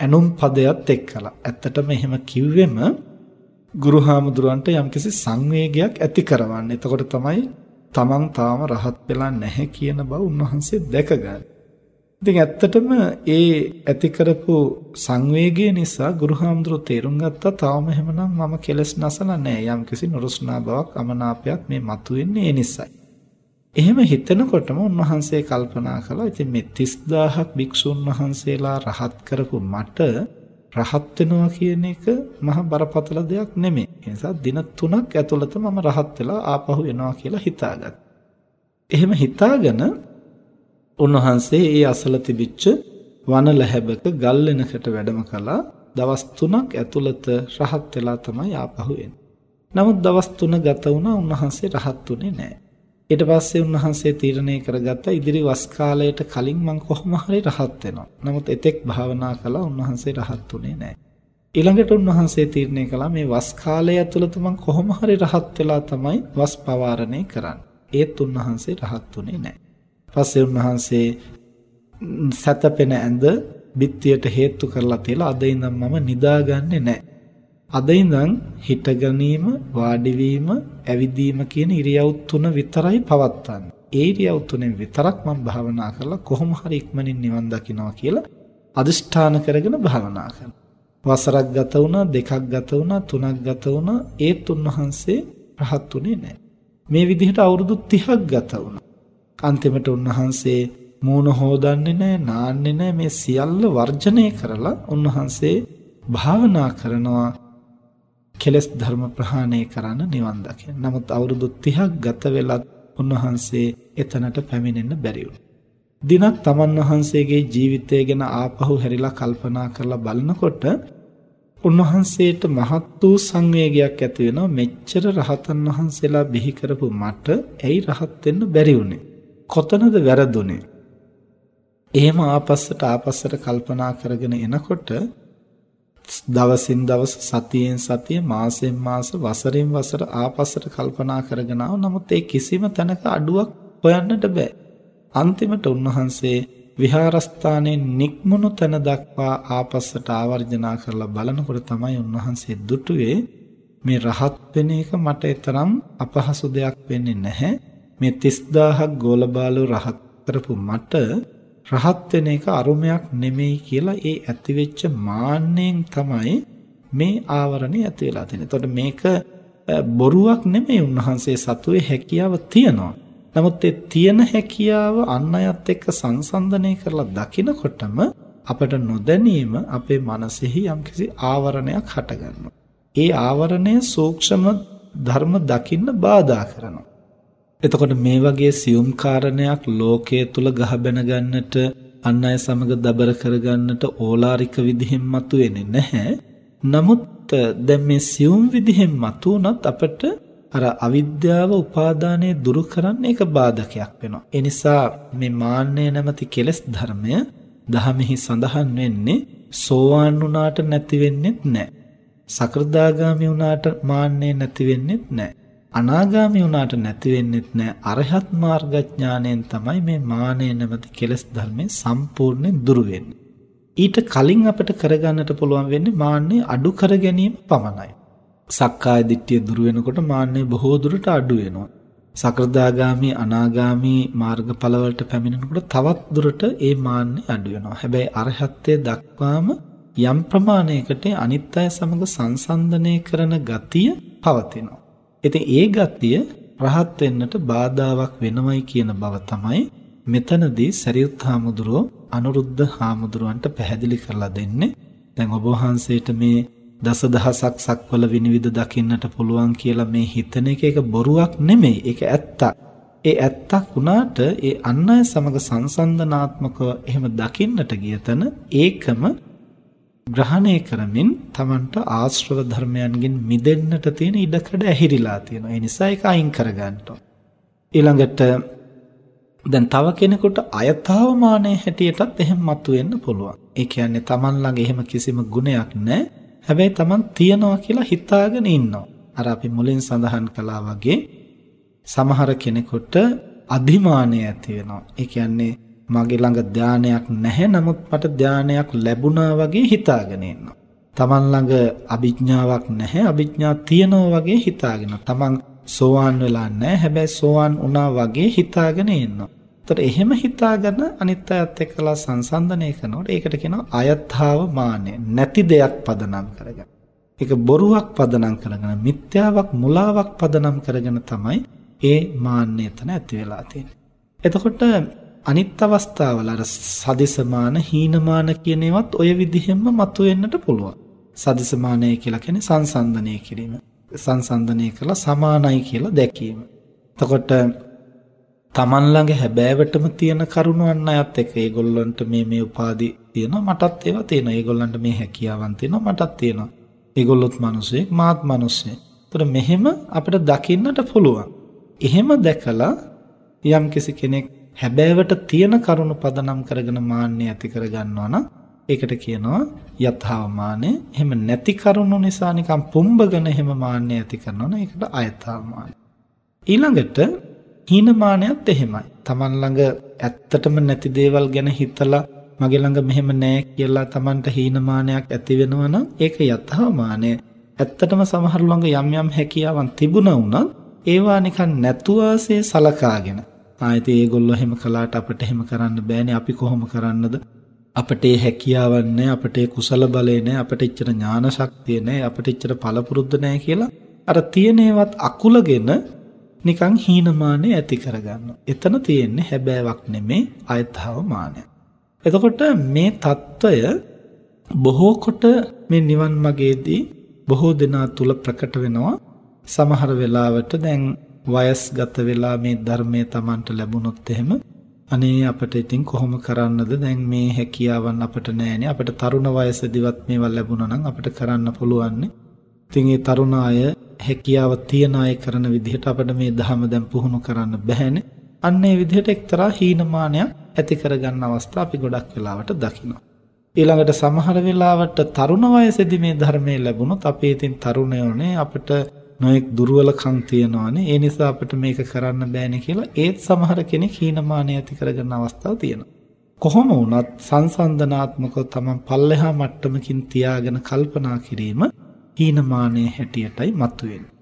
ඇනුම් පදයක් එක්කලා. ඇත්තටම එහෙම කිව්වෙම ගුරු හාමුදුරන්ට යම්කිසි සංවේගයක් ඇති කරවන්න. එතකොට තමයි තමන් තාම රහත් වෙලා නැහැ කියන බව උන්වහන්සේ දැකගන්න. ඉතින් ඇත්තටම ඒ ඇති කරපු සංවේගය නිසා ගුරුහාමුදුරුවෝ තේරුම් ගත්තා තාම එහෙමනම් මම කෙලස් නැසලා නැහැ. යම්කිසි නුරුස්නා බවක් අමනාපයක් මේ මතුවෙන්නේ ඒ නිසායි. එහෙම හිතනකොටම උන්වහන්සේ කල්පනා කළා ඉතින් මේ 30000ක් භික්ෂුන් වහන්සේලා රහත් කරපු මට රහත් වෙනවා කියන එක මහ බරපතල දෙයක් නෙමෙයි. ඒ නිසා දින 3ක් ඇතුළත මම රහත් වෙලා ආපහු එනවා කියලා හිතාගත්තා. එහෙම හිතාගෙන උන්වහන්සේ ඒ අසල තිබිච්ච වන ලැබක ගල් වෙනකට වැඩම කළා. දවස් 3ක් ඇතුළත රහත් වෙලා තමයි ආපහු එන්නේ. නමුත් දවස් 3 ගත වුණා උන්වහන්සේ රහත් උනේ නැහැ. ඊට පස්සේ උන්වහන්සේ තීරණය කරගත්තා ඉදිරි වස් කාලයට කලින් මං කොහොම හරි රහත් වෙනවා. නමුත් එතෙක් භාවනා කළා උන්වහන්සේ රහත් උනේ නැහැ. ඊළඟට උන්වහන්සේ තීරණය කළා මේ වස් කාලය ඇතුළත මං කොහොම හරි රහත් වෙලා තමයි වස් පවාරණය කරන්නේ. ඒත් උන්වහන්සේ රහත් උනේ නැහැ. පස්සේ උන්වහන්සේ සතපෙන ඇඳ බිත්තියට හේතු කරලා තියලා අද ඉඳන් මම නිදාගන්නේ නැහැ. අද ඉඳන් හිට ගැනීම, වාඩි වීම, ඇවිදීම කියන ඉරියව් තුන විතරයි පවත්වන්නේ. ඒ ඉරියව් තුනෙන් විතරක් මම භාවනා කරලා කොහොම හරි ඉක්මනින් නිවන් දකින්නවා කියලා අදිෂ්ඨාන කරගෙන භාවනා කරනවා. වසරක් ගත වුණා, දෙකක් ගත වුණා, තුනක් ගත වුණා. ඒත් උන්වහන්සේ රහත් උනේ නැහැ. මේ විදිහට අවුරුදු 30ක් ගත වුණා. අන්තිමට උන්වහන්සේ මූණ හොදන්නේ නැහැ, නාන්නේ නැහැ. මේ සියල්ල වර්ජනය කරලා උන්වහන්සේ භාවනා කරනවා කෙලස් ධර්ම ප්‍රහාණය කරන්න නිවන් දකින්න. නමුත් අවුරුදු 30ක් ගත වෙලත් උන්වහන්සේ එතනට පැමිණෙන්න බැරි දිනක් තමන් වහන්සේගේ ජීවිතය ගැන ආපහු හැරිලා කල්පනා කරලා බලනකොට උන්වහන්සේට මහත් වූ සංවේගයක් ඇති වෙනවා. මෙච්චර රහතන් වහන්සේලා බිහි කරපු මට ඇයි රහත් වෙන්න බැරි වුනේ? කොතනද වැරදුනේ? එහෙම ආපස්සට ආපස්සට කල්පනා කරගෙන එනකොට දවසින් දවස සතියෙන් සතිය මාසෙන් මාස වසරෙන් වසර ආපස්සට කල්පනා කරගෙන ආව. නමුත් ඒ කිසිම තැනක අඩුවක් හොයන්නට බෑ. අන්තිමට උන්වහන්සේ විහාරස්ථානයේ නික්මුණු තැන දක්වා ආපස්සට ආවර්ජනා කරලා බලනකොට තමයි උන්වහන්සේ දුටුවේ මේ රහත් වෙන එක මට තරම් අපහසු දෙයක් වෙන්නේ නැහැ. මේ 30000ක් ගෝලබාලු රහත් කරපු මට රහත් වෙන එක අරුමයක් නෙමෙයි කියලා ඒ ඇතිවෙච්ච මාන්නෙන් තමයි මේ ආවරණය ඇති වෙලා තියෙන්නේ. එතකොට මේක බොරුවක් නෙමෙයි උන්වහන්සේ සතුවේ හැකියාව තියෙනවා. නමුත් ඒ තියෙන හැකියාව අන් අයත් එක්ක සංසන්දනය කරලා දකිනකොටම අපට නොදැනීම අපේ මනසෙහි යම්කිසි ආවරණයක් හටගන්නවා. ඒ ආවරණය සූක්ෂම ධර්ම දකින්න බාධා කරනවා. එතකොට මේ වගේ සියුම් කාරණයක් ලෝකයේ තුල ගහ බැන ගන්නට අන් අය සමග දබර කරගන්නට ඕලාරික විදිහෙන් මතුවෙන්නේ නැහැ. නමුත් දැන් මේ සියුම් විදිහෙන් මතුනොත් අපට අර අවිද්‍යාව උපාදානයේ දුරු කරන්න ඒක බාධකයක් වෙනවා. ඒ නිසා මේ මාන්නය නැමැති කෙලෙස් ධර්මය දහමෙහි සඳහන් වෙන්නේ සෝවාන් වුණාට නැති වෙන්නේත් නැහැ. සකෘදාගාමි වුණාට මාන්නය නැති වෙන්නේත් නැහැ. අනාගාමී වුණාට නැති වෙන්නෙත් නෑ අරහත් මාර්ගඥාණයෙන් තමයි මේ මානය නැමැති කෙලෙස් ධර්මේ සම්පූර්ණයෙන් දුරු වෙන්නේ. ඊට කලින් අපිට කරගන්නට පුළුවන් වෙන්නේ මාන්නේ අඩු කර ගැනීම පමණයි. සක්කාය දිට්ඨිය දුරු වෙනකොට මාන්නේ බොහෝ දුරට අඩු වෙනවා. සකෘදාගාමි අනාගාමි මාර්ගඵල වලට පැමිණෙනකොට තවත් දුරට ඒ මාන්නේ අඩු වෙනවා. හැබැයි අරහත්ත්වයේ දක්වාම යම් ප්‍රමාණයකට අනිත් අය සමග සංසන්දනය කරන ගතිය පවතිනවා. ඉතින් ඒ ගතිය රහත් වෙන්නට බාධාවක් වෙනවයි කියන බව තමයි මෙතනදී සරියුත් හාමුදුරුවෝ අනුරුද්ධ හාමුදුරුවන්ට පැහැදිලි කරලා දෙන්නේ. දැන් ඔබ වහන්සේට මේ දසදහසක් සක්වල විනිවිද දකින්නට පුළුවන් කියලා මේ හිතන එක ඒක බොරුවක් නෙමෙයි. ඒක ඇත්තක්. ඒ ඇත්තක් වුණාට ඒ අන් අය සමග සංසන්දනාත්මකව එහෙම දකින්නට ගිය තැන ඒකම ග්‍රහණය කරමින් Tamanට ආශ්‍රව ධර්මයන්ගෙන් මිදෙන්නට තියෙන ඉඩකඩ ඇහිරිලා තියෙනවා. ඒ නිසා ඒක අයින් කරගන්න ඊළඟට දැන් තව කෙනෙකුට අයථාවමානයේ හැටියටත් එහෙම මතුවෙන්න පුළුවන්. ඒ කියන්නේ Taman ළඟ එහෙම කිසිම ගුණයක් නැහැ. හැබැයි Taman තියනවා කියලා හිතාගෙන ඉන්නවා. අර අපි මුලින් සඳහන් කළා වගේ සමහර කෙනෙකුට අධිමානය ඇති වෙනවා. ඒ කියන්නේ මගේ ළඟ ධානයක් නැහැ නමුත් මට ධානයක් ලැබුණා වගේ හිතාගෙන ඉන්නවා. Taman ළඟ අභිඥාවක් නැහැ අභිඥා තියනවා වගේ හිතාගෙන. Taman සෝවාන් වෙලා නැහැ හැබැයි සෝවාන් වුණා වගේ හිතාගෙන ඉන්නවා. ඒතර එහෙම හිතාගෙන අනිත් අයත් එක්කලා සංසන්දනය කරනකොට ඒකට කියනවා අයත්තාව මානෙ. නැති දෙයක් පදනම් කරගෙන. ඒක බොරුවක් පදනම් කරගෙන මිත්‍යාවක් මුලාවක් පදනම් කරගෙන තමයි ඒ මාන්නය එතන ඇති වෙලා තියෙන්නේ. එතකොට අනිත් අවස්ථාවල අර සදිසමාන හීනමාන කියන ඒවත් ඔය විදිහෙන්ම මතුවෙන්නට පුළුවන්. සදිසමානය කියලා කියන්නේ සංසන්දනය කිරීම. සංසන්දනය කළා සමානයි කියලා දැකීම. එතකොට තමන් ළඟ හැබෑවටම තියෙන කරුණු අන්න අයත් එක්ක ඒගොල්ලන්ට මේ මේ උපාදි තියෙනවා මටත් ඒවා තියෙනවා. ඒගොල්ලන්ට මේ හැකියාවන් තියෙනවා මටත් තියෙනවා. ඒගොල්ලොත් මිනිස්සෙක් මාත් මිනිස්සෙක්. ඒතර මෙහෙම අපිට දකින්නට පුළුවන්. එහෙම දැකලා යම්කිසි කෙනෙක් හැබෑවට තියෙන කරුණු පදනම් කරගෙන මාන්නය ඇති කරගන්නවා නම් ඒකට කියනවා යථාව මානය. එහෙම නැති කරුණු නිසා නිකන් පුම්බගෙන එහෙම මාන්නය ඇති කරනවා නම් ඒකට අයථාව මානය. ඊළඟට හීනමානයත් එහෙමයි. Taman ළඟ ඇත්තටම නැති දේවල් ගැන හිතලා මගේ ළඟ මෙහෙම නැහැ කියලා Tamanට හීනමානයක් ඇති වෙනවා නම් ඒක යථාමානය. ඇත්තටම සමහර ළඟ යම් යම් හැකියාවන් තිබුණා වුණත් ඒවා නිකන් නැතුවාසේ සලකාගෙන ආයතේ ඒගොල්ලෝ එහෙම කළාට අපිට එහෙම කරන්න බෑනේ අපි කොහොම කරන්නද අපිට ඒ හැකියාවක් නැහැ අපිට ඒ කුසල බලය නැහැ අපිට ඉච්චර ඥාන ශක්තිය නැහැ අපිට ඉච්චර පළපුරුද්ද නැහැ කියලා අර තියෙනේවත් අකුලගෙන නිකන් හීනමානෙ ඇති කරගන්නවා. එතන තියෙන්නේ හැබෑවක් නෙමේ අයථාව මානය. එතකොට මේ తত্ত্বය බොහෝ කොට මේ නිවන් මාගේදී බොහෝ දෙනා තුල ප්‍රකට වෙනවා. සමහර වෙලාවට දැන් වයස්ගත වෙලා මේ ධර්මයේ Tamanට ලැබුණොත් එහෙම අනේ අපිට ඉතින් කොහොම කරන්නද? දැන් මේ හැකියාවන් අපිට නැහැනේ. අපිට තරුණ වයසේදීවත් මේවා ලැබුණා නම් අපිට කරන්න පුළුවන් ඉතින් ඒ තරුණ අය හැකියාව තියන අය කරන විදිහට අපිට මේ ධහම දැන් පුහුණු කරන්න බැහැනේ. අන්න ඒ විදිහට එක්තරා හීනමානයක් ඇති කරගන්න අවස්ථා අපි ගොඩක් වෙලාවට දකිනවා. ඊළඟට සමහර වෙලාවට තරුණ වයසේදී මේ ධර්මයේ ලැබුණොත් අපි ඉතින් තරුණයෝනේ අපිට නොඑක් දුර්වලකම් තියෙනවානේ. ඒ නිසා අපිට මේක කරන්න බෑනේ කියලා ඒත් සමහර කෙනෙක් හීනමානය ඇති කරගන්න අවස්ථා තියෙනවා. කොහොම වුණත් සංසන්දනාත්මකව තමන් පල්ලෙහා මට්ටමකින් තියාගෙන කල්පනා කිරීම හීනමානයේ හැටියටයි මතුවෙන්නේ.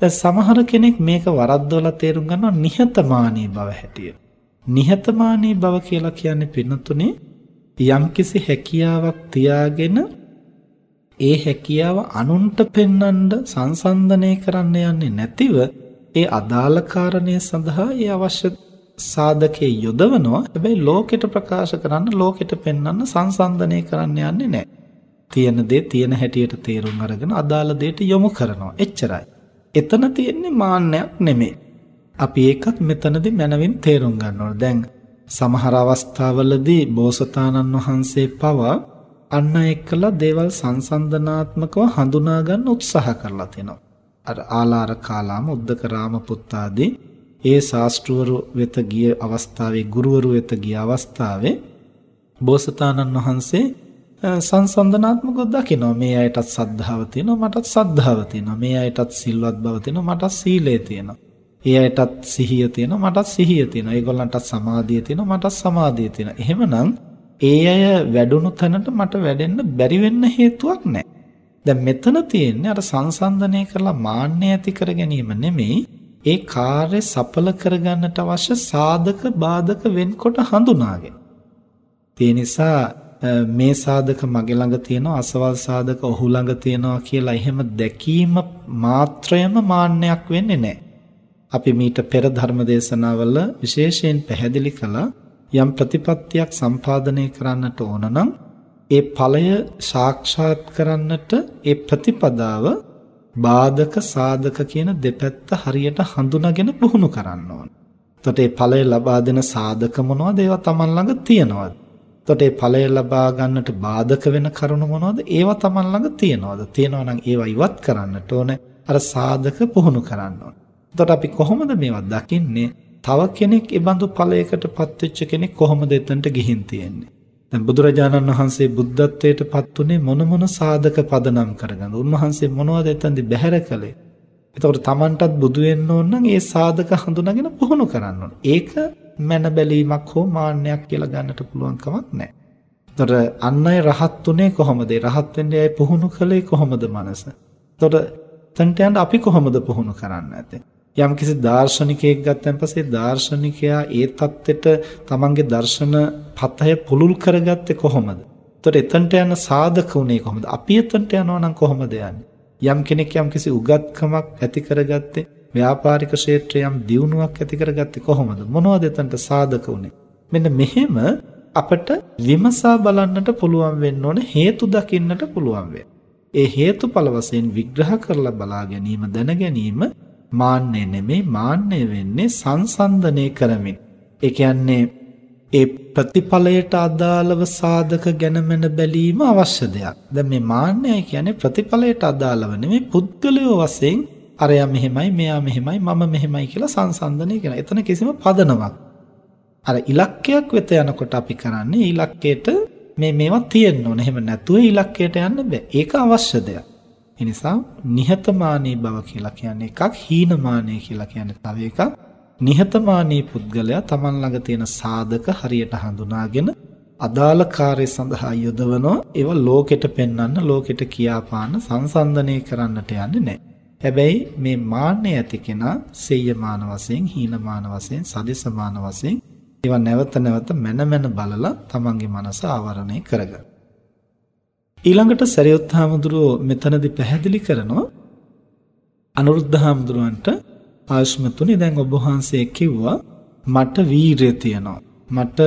දැන් සමහර කෙනෙක් මේක වරද්දවලා තේරුම් ගන්නවා නිහතමානී බව හැටියට. නිහතමානී බව කියලා කියන්නේ පින්නතුනේ යම්කිසි හැකියාවක් තියාගෙන ඒ හැකියාව අනුන්ට පෙන්වන්න සංසන්දනය කරන්න යන්නේ නැතිව ඒ අදාළ කාරණය සඳහා ඒ අවශ්‍ය සාධකයේ යොදවනවා. හැබැයි ලෝකෙට ප්‍රකාශ කරන්න ලෝකෙට පෙන්වන්න සංසන්දනය කරන්න යන්නේ නැහැ. තියෙන දේ තියෙන හැටියට තේරුම් අරගෙන අදාළ දෙයට යොමු කරනවා. එච්චරයි. එතන තියෙන්නේ මාන්නයක් නෙමෙයි. අපි ඒකත් මෙතනදී මනවින් තේරුම් ගන්න ඕන. දැන් සමහර අවස්ථාවලදී බෝසතාණන් වහන්සේ පවා අන්න එක්කලා දේවල් සංසන්දනාත්මකව හඳුනා ගන්න උත්සාහ කරලා තිනවා. අර ආලාර කාලාම උද්දක රාම පුත්තාදී ඒ ශාස්ත්‍රවරු වෙත ගිය අවස්ථාවේ ගුරුවරු වෙත ගිය අවස්ථාවේ බෝසතාණන් වහන්සේ සංසන්දනාත්මකව දකිනවා. මේ අයටත් සද්ධාව තියෙනවා මටත් සද්ධාව තියෙනවා. මේ අයටත් සිල්වත් බව තියෙනවා මටත් සීලය තියෙනවා. ඒ අයටත් සිහිය තියෙනවා මටත් සිහිය තියෙනවා. ඒගොල්ලන්ටත් සමාධිය තියෙනවා මටත් සමාධිය තියෙනවා. එහෙමනම් ඒ අය වැඩුණු තැනට මට වැඩෙන්න බැරි වෙන්න හේතුවක් නැහැ. දැන් මෙතන තියෙන්නේ අර සංසන්දනය කරලා මාන්නය ඇති කර ගැනීම නෙමෙයි ඒ කාර්ය සඵල කරගන්නට අවශ්‍ය සාධක බාධක වෙන්කොට හඳුනාගෙන. ඒ නිසා මේ සාධක මගේ ළඟ තියෙනවා අසවල් සාධක ඔහු ළඟ තියෙනවා කියලා එහෙම දැකීම මාත්‍රයම මාන්නයක් වෙන්නේ නැහැ. අපි මීට පෙර ධර්ම දේශනාවල විශේෂයෙන් පැහැදිලි කළා යම් ප්‍රතිපත්තියක් සම්පාදනය කරන්නට ඕන නම් ඒ ඵලය සාක්ෂාත් කරන්නට ඒ ප්‍රතිපදාව බාධක සාධක කියන දෙපැත්ත හරියට හඳුනාගෙන පුහුණු කරන්න ඕන. එතකොට ඒ ඵලය ලබා දෙන සාධක මොනවද? ඒවා Taman ළඟ තියෙනවද? එතකොට ඒ ඵලය ලබා ගන්නට බාධක වෙන කරුණු මොනවද? ඒවා Taman ළඟ තියෙනවද? තියෙනවා නම් ඒවා ඉවත් කරන්නට ඕනේ. අර සාධක පුහුණු කරන්න ඕනේ. එතකොට අපි කොහොමද මේවා දකින්නේ? තව කෙනෙක් ඒ බඳු ඵලයකටපත් වෙච්ච කෙනෙක් කොහොමද එතනට ගිහින් තියෙන්නේ? දැන් බුදුරජාණන් වහන්සේ බුද්ධත්වයට පත් උනේ මොන මොන සාධක පදනම් කරගන්නද? උන්වහන්සේ මොනවද එතනදි බැහැර කළේ? එතකොට Tamanටත් බුදු වෙන්න ඕන නම් ඒ සාධක හඳුනාගෙන පුහුණු කරන්න ඕන. ඒක මන බැලීමක් හෝ මාන්නයක් කියලා ගන්නට පුළුවන් කමක් නැහැ. එතකොට අන් අය රහත් උනේ කොහොමද? රහත් වෙන්නේ අය පුහුණු කළේ කොහොමද මනස? එතකොට තන්ට යන්න අපි කොහොමද පුහුණු කරන්න ඇත්තේ? යම්කිසි දාර්ශනිකයෙක් ගත්තන් පස්සේ දාර්ශනිකයා ඒ தත්ත්වෙට තමන්ගේ දර්ශන පතය පුළුල් කරගත්තේ කොහොමද? එතකොට එතනට යන සාධක උනේ කොහොමද? අපි එතනට යනවා නම් කොහොමද යන්නේ? යම් කෙනෙක් යම්කිසි උගත්කමක් ඇති කරගත්තේ ව්‍යාපාරික ක්ෂේත්‍රයේ යම් දියුණුවක් ඇති කරගත්තේ කොහොමද? මොනවද එතනට සාධක උනේ? මෙන්න මෙහෙම අපට විමසා බලන්නට පුළුවන් වෙන්න ඕන හේතු දකින්නට පුළුවන් ඒ හේතුඵල වශයෙන් විග්‍රහ කරලා බලා ගැනීම දැන ගැනීම මාන්නය නෙමෙයි මාන්නය වෙන්නේ සංසන්දනය කරමින්. ඒ කියන්නේ ඒ ප්‍රතිඵලයට අදාළව සාධක ගැනමන බැලීම අවශ්‍ය දෙයක්. දැන් මේ මාන්නය කියන්නේ ප්‍රතිඵලයට අදාළව නෙමෙයි පුද්ගලයෝ වශයෙන් අරයා මෙහෙමයි මෙයා මෙහෙමයි මම මෙහෙමයි කියලා සංසන්දනය කරන. එතන කිසිම පදනමක්. අර ඉලක්කයක් වෙත යනකොට අපි කරන්නේ ඉලක්කයට මේ මේවා තියෙන්න ඕන. එහෙම නැතුව ඉලක්කයට යන්න බෑ. ඒක අවශ්‍ය දෙයක්. එනිසා නිහතමානී බව කියලා කියන්නේ එකක් හීනමානී කියලා කියන්නේ තව එකක් නිහතමානී පුද්ගලයා Taman ළඟ තියෙන සාධක හරියට හඳුනාගෙන අදාළ කාර්ය සඳහා යොදවනවා ඒව ලෝකෙට පෙන්වන්න ලෝකෙට කියාපාන සංසන්දනය කරන්නට යන්නේ නැහැ. හැබැයි මේ මාන්නය ඇති කෙනා සෙය්‍යමාන වශයෙන් හීනමාන වශයෙන් සදිසමාන වශයෙන් ඒවා නැවත නැවත මන මන බලලා තමන්ගේ මනස ආවරණය කරගන්නවා. ඊළඟට සරියොත් හාමුදුරුවෝ මෙතනදී පැහැදිලි කරනවා අනුරුද්ධ හාමුදුරුවන්ට ආයුෂ්මතුනි දැන් ඔබ වහන්සේ කිව්වා මට වීරිය තියෙනවා මට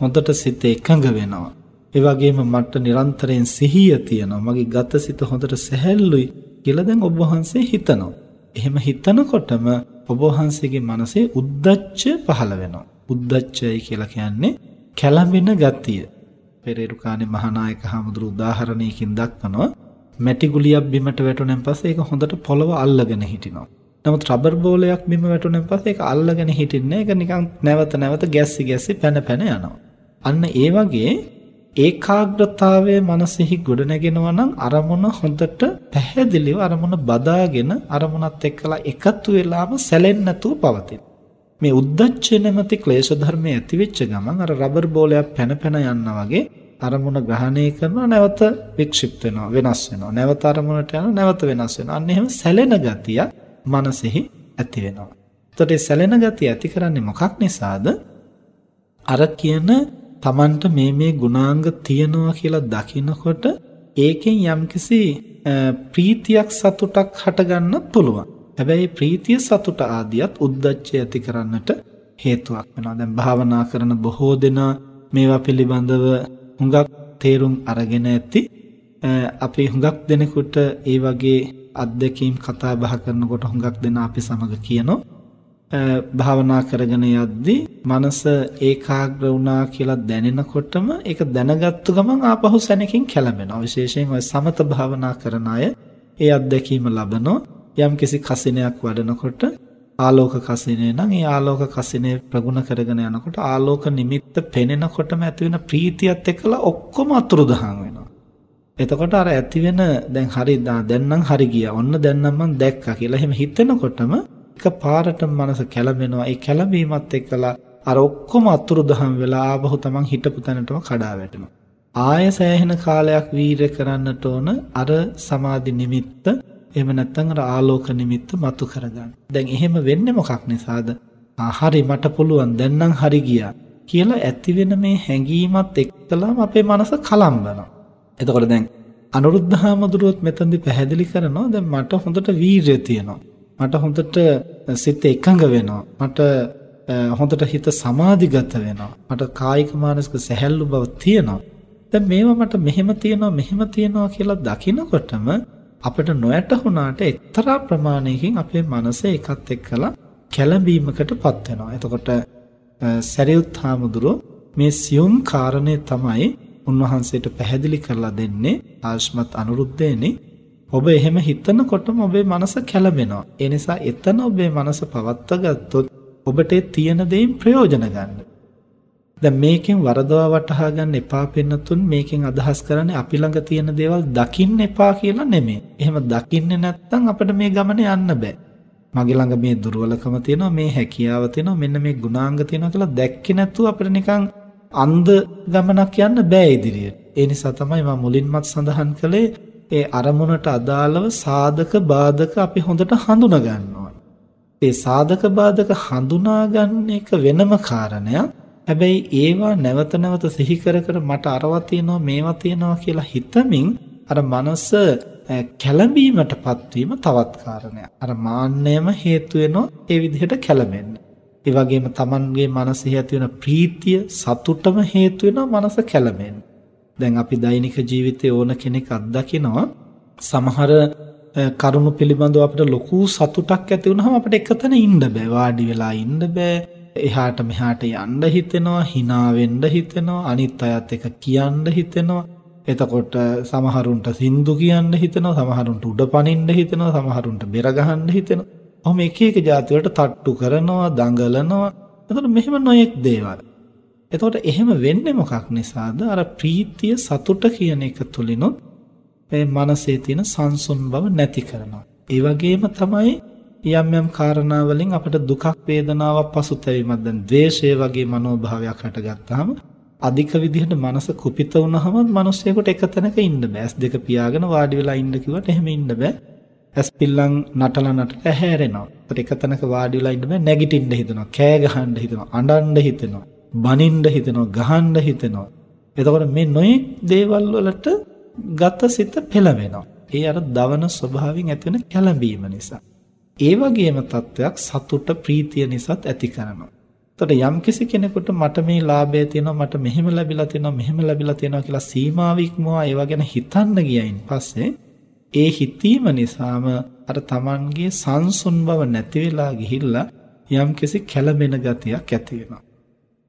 හොඳට සිත එකඟ වෙනවා ඒ වගේම මට නිරන්තරයෙන් සිහිය තියෙනවා මගේ ගත සිත හොඳට සැහැල්ලුයි කියලා දැන් ඔබ වහන්සේ හිතනවා. එහෙම හිතනකොටම ඔබ වහන්සේගේ මනසේ උද්දච්චය පහළ වෙනවා. උද්දච්චයයි කියලා කියන්නේ කැළඹෙන ගතිය. පෙරේරුකානේ මහානායක හමුදුරු උදාහරණයකින් දක්වනවා මැටි ගුලියක් බිමට වැටුණෙන් පස්සේ ඒක හොඳට පොළව අල්ලගෙන හිටිනවා. නමුත් රබර් බෝලයක් බිම වැටුණෙන් පස්සේ ඒක අල්ලගෙන හිටින්නේ ඒක නිකන් නැවත නැවත ගැස්සි ගැස්සි පැන පැන යනවා. අන්න ඒ වගේ ඒකාග්‍රතාවය මනසෙහි ගොඩනගෙනවා නම් අරමුණ හොඳට පැහැදිලිව අරමුණ බදාගෙන අරමුණත් එක්කලා එකතු වෙලාම සැලෙන්නේ නැතුව පවතින. මේ උද්දච්ච නැමැති ක්ලේශ ධර්මයේ ඇතිවෙච්ච ගමන් අර රබර් බෝලයක් පැන පැන යනවා වගේ අරමුණ ග්‍රහණය කරනවා නැවත වික්ෂිප්ත වෙනවා වෙනස් වෙනවා. නැවත අරමුණට යනවා නැවත වෙනස් වෙනවා. අන්න එහෙම සැලෙන ගතිය මනසෙහි ඇති වෙනවා. එතකොට මේ සැලෙන ගතිය ඇති කරන්නේ මොකක් නිසාද? අර කියන Tamanට මේ මේ ගුණාංග තියනවා කියලා දකිනකොට ඒකෙන් යම්කිසි ප්‍රීතියක් සතුටක් හටගන්න පුළුවන්. හැබැයි ප්‍රීතිය සතුට ආදියත් උද්දච්චය ඇති කරන්නට හේතුවක් වෙනවා. දැන් භාවනා කරන බොහෝ දෙනා මේවා පිළිබඳව හුඟක් තේරුම් අරගෙන ඇති. අපි හුඟක් දෙනෙකුට ඒ වගේ අත්දැකීම් කතා බහ කරනකොට හුඟක් දෙනා අපි සමග කියනවා භාවනා කරගෙන යද්දී මනස ඒකාග්‍ර වුණා කියලා දැනෙනකොටම ඒක දැනගත්තු ගමන් ආපහු සැනකින් කැළඹෙනවා. විශේෂයෙන් ඔය සමත භාවනා කරන අය ඒ අත්දැකීම ලබනෝ යම්කිසි කසිනයක් වඩනකොට ආලෝක කසිනේ නම් ඒ ආලෝක කසිනේ ප්‍රගුණ කරගෙන යනකොට ආලෝක නිමිත්ත පෙනෙනකොටම ඇති වෙන ප්‍රීතියත් එක්කලා ඔක්කොම අතුරුදහන් වෙනවා. එතකොට අර ඇති වෙන දැන් හරි දැන් නම් හරි ගියා. ඔන්න දැන් නම් මම දැක්කා කියලා එහෙම හිතෙනකොටම එක පාරටම මනස කැළඹෙනවා. ඒ කැළඹීමත් එක්කලා අර ඔක්කොම අතුරුදහන් වෙලා ආපහු තමන් හිටපු තැනටම කඩා වැටෙනවා. ආය සෑහෙන කාලයක් වීරය කරන්නට ඕන අර සමාධි නිමිත්ත එහෙම නැත්නම් අර ආලෝක නිමිත්ත මතු කරගන්න. දැන් එහෙම වෙන්නේ මොකක් නිසාද? හරි මට පුළුවන් දැන් නම් හරි ගියා කියලා ඇති වෙන මේ හැඟීමත් එක්කලාම අපේ මනස කලම්බනවා. එතකොට දැන් අනුරුද්ධහාමදුරුවොත් මෙතනදි පැහැදිලි කරනවා දැන් මට හොඳට වීරිය තියෙනවා. මට හොඳට සිත එකඟ වෙනවා. මට හොඳට හිත සමාධිගත වෙනවා. මට කායික මානසික සැහැල්ලු බව තියෙනවා. දැන් මේවා මට මෙහෙම තියෙනවා මෙහෙම තියෙනවා කියලා දකිනකොටම අපිට නොයටුණාට එක්තරා ප්‍රමාණයකින් අපේ මනස එකත් එක්කලා කැළඹීමකටපත් වෙනවා. එතකොට සරියුත් හාමුදුරුව මේ සියුම් කාරණේ තමයි උන්වහන්සේට පැහැදිලි කරලා දෙන්නේ ආශ්මත් අනුරුද්ධේනි ඔබ එහෙම හිතනකොටම ඔබේ මනස කැළඹෙනවා. ඒ නිසා එතන ඔබේ මනස පවත්වා ගත්තොත් ඔබට තියෙන දේෙන් ප්‍රයෝජන ගන්න. දැන් මේකෙන් වරදවා වටහා ගන්න එපා පෙන්නතුන් මේකෙන් අදහස් කරන්නේ අපි ළඟ තියෙන දේවල් දකින්න එපා කියලා නෙමෙයි. එහෙම දකින්නේ නැත්නම් අපිට මේ ගමනේ යන්න බෑ. මගේ ළඟ මේ දුර්වලකම තියෙනවා මේ හැකියාව තියෙනවා මෙන්න මේ ගුණාංග තියෙනවා කියලා දැක්කේ නැතුව අපිට නිකන් අන්ධ ගමනක් යන්න බෑ ඉදිරියට. ඒ නිසා තමයි මම මුලින්මත් සඳහන් කළේ ඒ අරමුණට අදාළව සාධක බාධක අපි හොඳට හඳුනා ගන්නවා. ඒ සාධක බාධක හඳුනා ගන්න එක වෙනම කාරණයක්. හැබැයි ඒවා නැවත නැවත සිහි කර කර මට අරවා තියෙනවා මේවා තියෙනවා කියලා හිතමින් අර මනස කැළඹීමටපත් වීම තවත් කාරණයක්. අර මාන්නයම හේතු වෙනවා ඒ විදිහට කැළඹෙන්න. ඒ වගේම Tamanගේ මනසේ ඇති වෙන ප්‍රීතිය සතුටම හේතු වෙනවා මනස කැළඹෙන්න. දැන් අපි දෛනික ජීවිතයේ ඕන කෙනෙක් අත්දකිනවා සමහර කරුණු පිළිබඳව අපිට ලොකු සතුටක් ඇති වුනහම අපිට එකතැන ඉන්න බෑ වාඩි වෙලා ඉන්න බෑ එහාට මෙහාට යන්න හිතෙනවා hina වෙන්න හිතෙනවා අනිත් අයත් එක කියන්න හිතෙනවා එතකොට සමහරුන්ට සින්දු කියන්න හිතෙනවා සමහරුන්ට උඩ පනින්න හිතෙනවා සමහරුන්ට බෙර ගහන්න හිතෙනවා ඔහොම එක එක જાති වලට තට්ටු කරනවා දඟලනවා එතකොට මෙහෙම නොයෙක් දේවල් එතකොට එහෙම වෙන්නේ මොකක් නිසාද? අර ප්‍රීතිය සතුට කියන එක තුලිනුත් මේ මනසේ තියෙන සංසුන් බව නැති කරනවා. ඒ වගේම තමයි යම් යම් කාරණා වලින් අපට දුකක් වේදනාවක් පසුතැවීමක් දැන් ද්වේෂය වගේ මනෝභාවයක් හටගත්තාම අධික විදිහට මනස කුපිත වුණහම මිනිස්සෙකුට එක තැනක ඉන්න බෑ. ඇස් දෙක පියාගෙන වාඩි වෙලා ඉන්න කිව්වට එහෙම ඉන්න බෑ. ඇස් පිල්ලම් නටලා නටලා හැරෙනවා. ඒත් එක තැනක වාඩි වෙලා ඉන්න බෑ. නැගිටින්න හිතෙනවා. කෑ ගහන්න හිතෙනවා. අඬන්න හිතෙනවා. බනින්න හිතෙනවා, ගහන්න හිතෙනවා. එතකොට මේ නොයෙක් දේවල් වලට ගත සිත පෙළවෙනවා. ඒ අර දවන ස්වභාවයෙන් ඇතිවන කැළඹීම නිසා. ඒ වගේම තත්වයක් සතුට ප්‍රීතිය නිසාත් ඇති කරනවා. එතකොට යම්කිසි කෙනෙකුට මට මේ ලාභය තියෙනවා මට මෙහෙම ලැබිලා තියෙනවා මෙහෙම ලැබිලා තියෙනවා කියලා සීමාව ඉක්මවා ඒවා ගැන හිතන්න ගියයින් පස්සේ ඒ හිතීම නිසාම අර Tamanගේ සංසුන් බව නැති වෙලා ගිහිල්ලා යම්කිසි කැළඹෙන ගතියක් ඇති වෙනවා.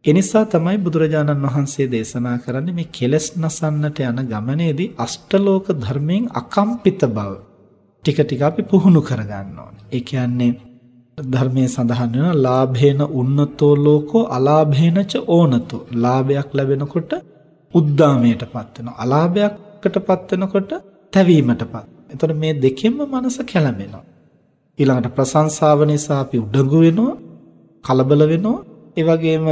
ඒ නිසා තමයි බුදුරජාණන් වහන්සේ දේශනා කරන්නේ මේ කෙලස් නසන්නට යන ගමනේදී අෂ්ටලෝක ධර්මයෙන් අකම්පිත බව ටික ටික අපි පුහුණු කරගන්න ඕනේ. ඒ කියන්නේ ධර්මයේ සඳහන් වෙන ලාභේන උන්නතෝ ලෝකෝ අලාභේනච ඕනතෝ. ලාභයක් ලැබෙනකොට උද්දාමයටපත් වෙනවා. අලාභයකටපත් වෙනකොට තැවීමටපත්. එතකොට මේ දෙකෙන්ම මනස කැළඹෙනවා. ඊළඟට ප්‍රශංසාව නිසා අපි උඩඟු වෙනවා, කලබල වෙනවා. ඒ වගේම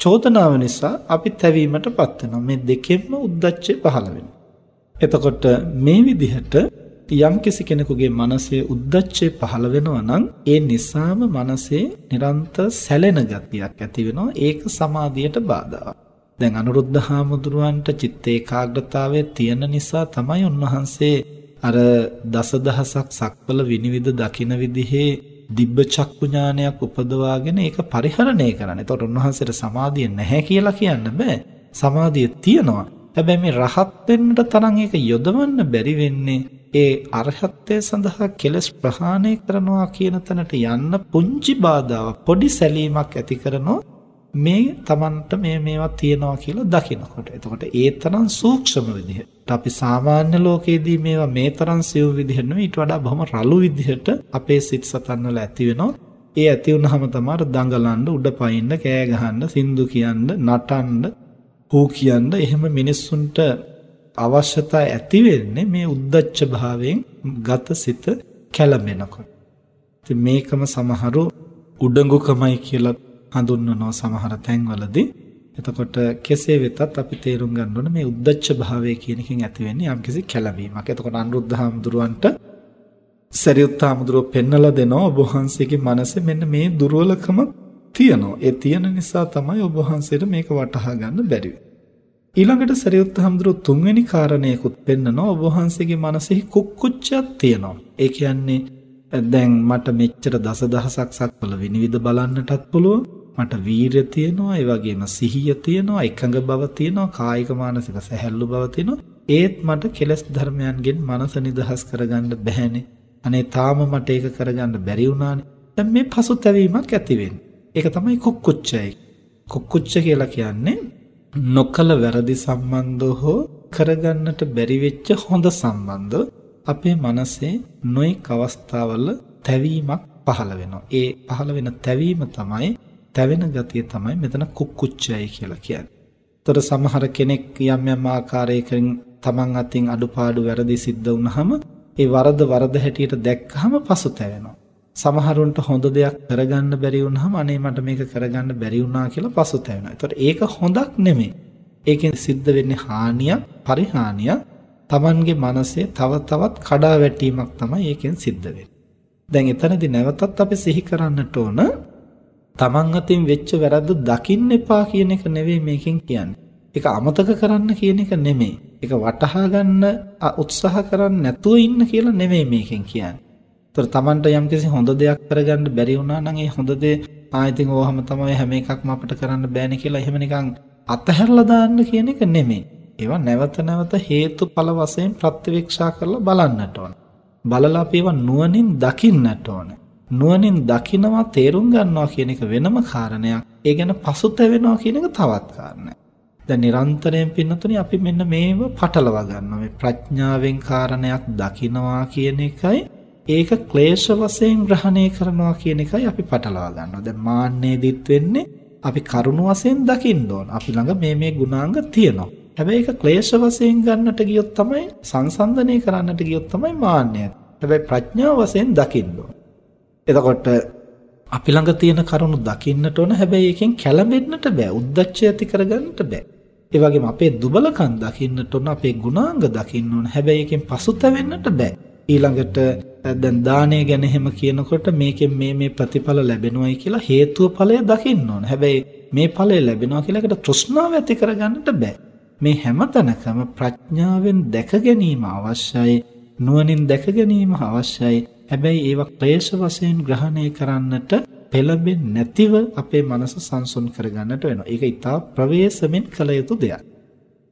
චෝදනාව නිසා අපි තැවීමටපත් වෙනවා. මේ දෙකෙන්ම උද්දච්චය පහළ වෙනවා. එතකොට මේ විදිහට යම් කිසි කෙනෙකුගේ මනසේ උද්දච්චය පහළ වෙනවා නම් ඒ නිසාම මනසේ නිරන්තර සැලෙන ගතියක් ඇති වෙනවා. ඒක සමාධියට බාධාවක්. දැන් අනුරුද්ධ හාමුදුරුවන්ට චිත්ත ඒකාග්‍රතාවය තියෙන නිසා තමයි උන්වහන්සේ අර දසදහසක් සක්වල විනිවිද දකින විදිහේ දිබ්බ චක්කු ඥානයක් උපදවාගෙන ඒක පරිහරණය කරන්න. එතකොට උන්වහන්සේට සමාධිය නැහැ කියලා කියන්න බෑ. සමාධිය තියෙනවා. හැබැයි මේ රහත් වෙන්නට තරම් ඒක යොදවන්න බැරි වෙන්නේ ඒ අරහත්ත්වය සඳහා කෙලස් ප්‍රහාණය කරනවා කියන තැනට යන්න පුංචි බාධාවක් පොඩි සැලීමක් ඇති කරනවා මේ Tamanට මේ මේවා තියනවා කියලා දකිනකොට. එතකොට ඒ තරම් සූක්ෂම විදිහට අපි සාමාන්‍ය ලෝකයේදී මේවා මේ තරම් සියුම් විදිහට නෙවෙයි ඊට වඩා බොහොම රළු විදිහට අපේ සිත් සතන් වල ඇති වෙනවා. ඒ ඇති වුනහම තමයි දඟලන්න, උඩ පයින්න, කෑ ගහන්න, සින්දු කියන්න, නටන්න, හූ කියන්න එහෙම මිනිස්සුන්ට අවශ්‍යතා ඇති වෙන්නේ මේ උද්දච්ච භාවයෙන් ගත සිත කැළඹෙනකොට. ඉතින් මේකම සමහරු උඩඟුකමයි කියලා හඳුන්වනවා සමහර තැන්වලදී. එතකොට කෙසේ වෙතත් අපි තේරුම් ගන්න ඕනේ මේ උද්දච්ච භාවය කියන එකෙන් ඇති වෙන්නේ යම්කිසි කැළඹීමක්. එතකොට අනුරුද්ධ හාමුදුරුවන්ට සරියුත් හාමුදුරුව පෙන්නලා දෙනවා ඔබ වහන්සේගේ මනසේ මෙන්න මේ දුර්වලකම තියෙනවා. ඒ තියෙන නිසා තමයි ඔබ වහන්සේට මේක වටහා ගන්න බැරි ඊළඟට සරියුත් හාමුදුරුව තුන්වෙනි කාරණයකුත් පෙන්නනවා ඔබ වහන්සේගේ මනසේ කුක්කුච්චයක් තියෙනවා. ඒ කියන්නේ දැන් මට මෙච්චර දසදහසක් සක්වල විනිවිද බලන්නටත් පුළුවන්. මට වීරිය තියෙනවා, ඒ වගේම සිහිය තියෙනවා, එකඟ බව තියෙනවා, කායික මානසික සැහැල්ලු බව තියෙනවා. ඒත් මට කෙලස් ධර්මයන්ගෙන් මනස නිදහස් කරගන්න බැහැනේ. අනේ තාම මට ඒක කරගන්න බැරි වුණානේ. දැන් මේ පසුතැවීමක් ඇති වෙන්නේ. ඒක තමයි කුක්කුච්චයි. කුක්කුච්ච කියලා කියන්නේ නොකල වැරදි සම්බන්ධව හෝ කරගන්නට බැරි වෙච්ච හොඳ සම්බන්ධ අපේ මනසේ නොඑක් අවස්ථාවල තැවීමක් පහළ වෙනවා. ඒ පහළ වෙන තැවීම තමයි තැවෙන ගතිය තමයි මෙතන කුක්කුච්චයයි කියලා කියන්නේ. ତොර සමහර කෙනෙක් යම් යම් ආකාරයකින් තමන් අතින් අඩුපාඩු වැරදි සිද්ධ වුනහම ඒ වරද වරද හැටියට දැක්කහම පසුතැවෙනවා. සමහරුන්ට හොඳ දෙයක් කරගන්න බැරි වුනහම අනේ මට මේක කරගන්න බැරි වුණා කියලා පසුතැවෙනවා. ඒතකොට ඒක හොඳක් නෙමෙයි. ඒකෙන් සිද්ධ වෙන්නේ හානියක්, පරිහානියක්. Tamanගේ මනසේ තව තවත් කඩාවැටීමක් තමයි ඒකෙන් සිද්ධ වෙන්නේ. දැන් එතනදී නැවතත් අපි සිහි කරන්නට ඕන තමන් අතින් වෙච්ච වැරද්ද දකින්න එපා කියන එක නෙවෙයි මේකෙන් කියන්නේ. ඒක අමතක කරන්න කියන එක නෙමෙයි. ඒක වටහා ගන්න උත්සාහ කරන්නේ නැතුව ඉන්න කියලා නෙමෙයි මේකෙන් කියන්නේ. ඒතර තමන්ට යම්කිසි හොඳ දෙයක් කරගන්න බැරි වුණා නම් ඒ හොඳ දේ ආයෙත් ඕවම තමයි හැම එකක්ම අපිට කරන්න බෑනේ කියලා එහෙම නිකන් අතහැරලා දාන්න කියන එක නෙමෙයි. ඒවා නැවත නැවත හේතුඵල වශයෙන් ප්‍රත්‍යවේක්ෂා කරලා බලන්නට ඕන. බලලා අපි ඒවා නුවණින් දකින්නට ඕන. නුවණින් දකිනවා තේරුම් ගන්නවා කියන එක වෙනම කාරණයක්. ඒ ගැන පසුතැවෙනවා කියන එක තවත් කාරණයක්. දැන් නිරන්තරයෙන් පින්නතුනි අපි මෙන්න මේව පටලවා ගන්නවා. මේ ප්‍රඥාවෙන් කාරණයක් දකිනවා කියන එකයි ඒක ක්ලේශ වශයෙන් ග්‍රහණය කරනවා කියන එකයි අපි පටලවා ගන්නවා. දැන් මාන්නේදිත් වෙන්නේ අපි කරුණ වශයෙන් දකින්න ඕන. අපි ළඟ මේ මේ ගුණාංග තියෙනවා. හැබැයි ඒක ක්ලේශ වශයෙන් ගන්නට ගියොත් තමයි සංසන්දනය කරන්නට ගියොත් තමයි මාන්නය. හැබැයි ප්‍රඥාව වශයෙන් දකින්න ඕන. එතකොට අපි ළඟ තියෙන කරුණු දකින්නට ඕන හැබැයි එකෙන් කැළඹෙන්නට බෑ. උද්දච්චය ඇති කරගන්නට බෑ. ඒ වගේම අපේ දුබලකම් දකින්නට ඕන අපේ ගුණාංග දකින්න ඕන හැබැයි එකෙන් පසුතැවෙන්නට බෑ. ඊළඟට දැන් දානය ගැන එහෙම කියනකොට මේකෙන් මේ මේ ප්‍රතිඵල ලැබෙනවයි කියලා හේතුව ඵලය දකින්න ඕන. හැබැයි මේ ඵලය ලැබෙනවා කියලා එකට තෘෂ්ණාව ඇති කරගන්නට බෑ. මේ හැම තැනකම ප්‍රඥාවෙන් දැක ගැනීම අවශ්‍යයි නුවණින් දැක ගැනීම අවශ්‍යයි හැබැයි ඒවා ක්ලේශ වශයෙන් ග්‍රහණය කරන්නට පෙළඹෙන්නේ නැතිව අපේ මනස සංසුන් කරගන්නට වෙනවා ඒක ඊටා ප්‍රවේශමෙන් කළ යුතු දෙයක්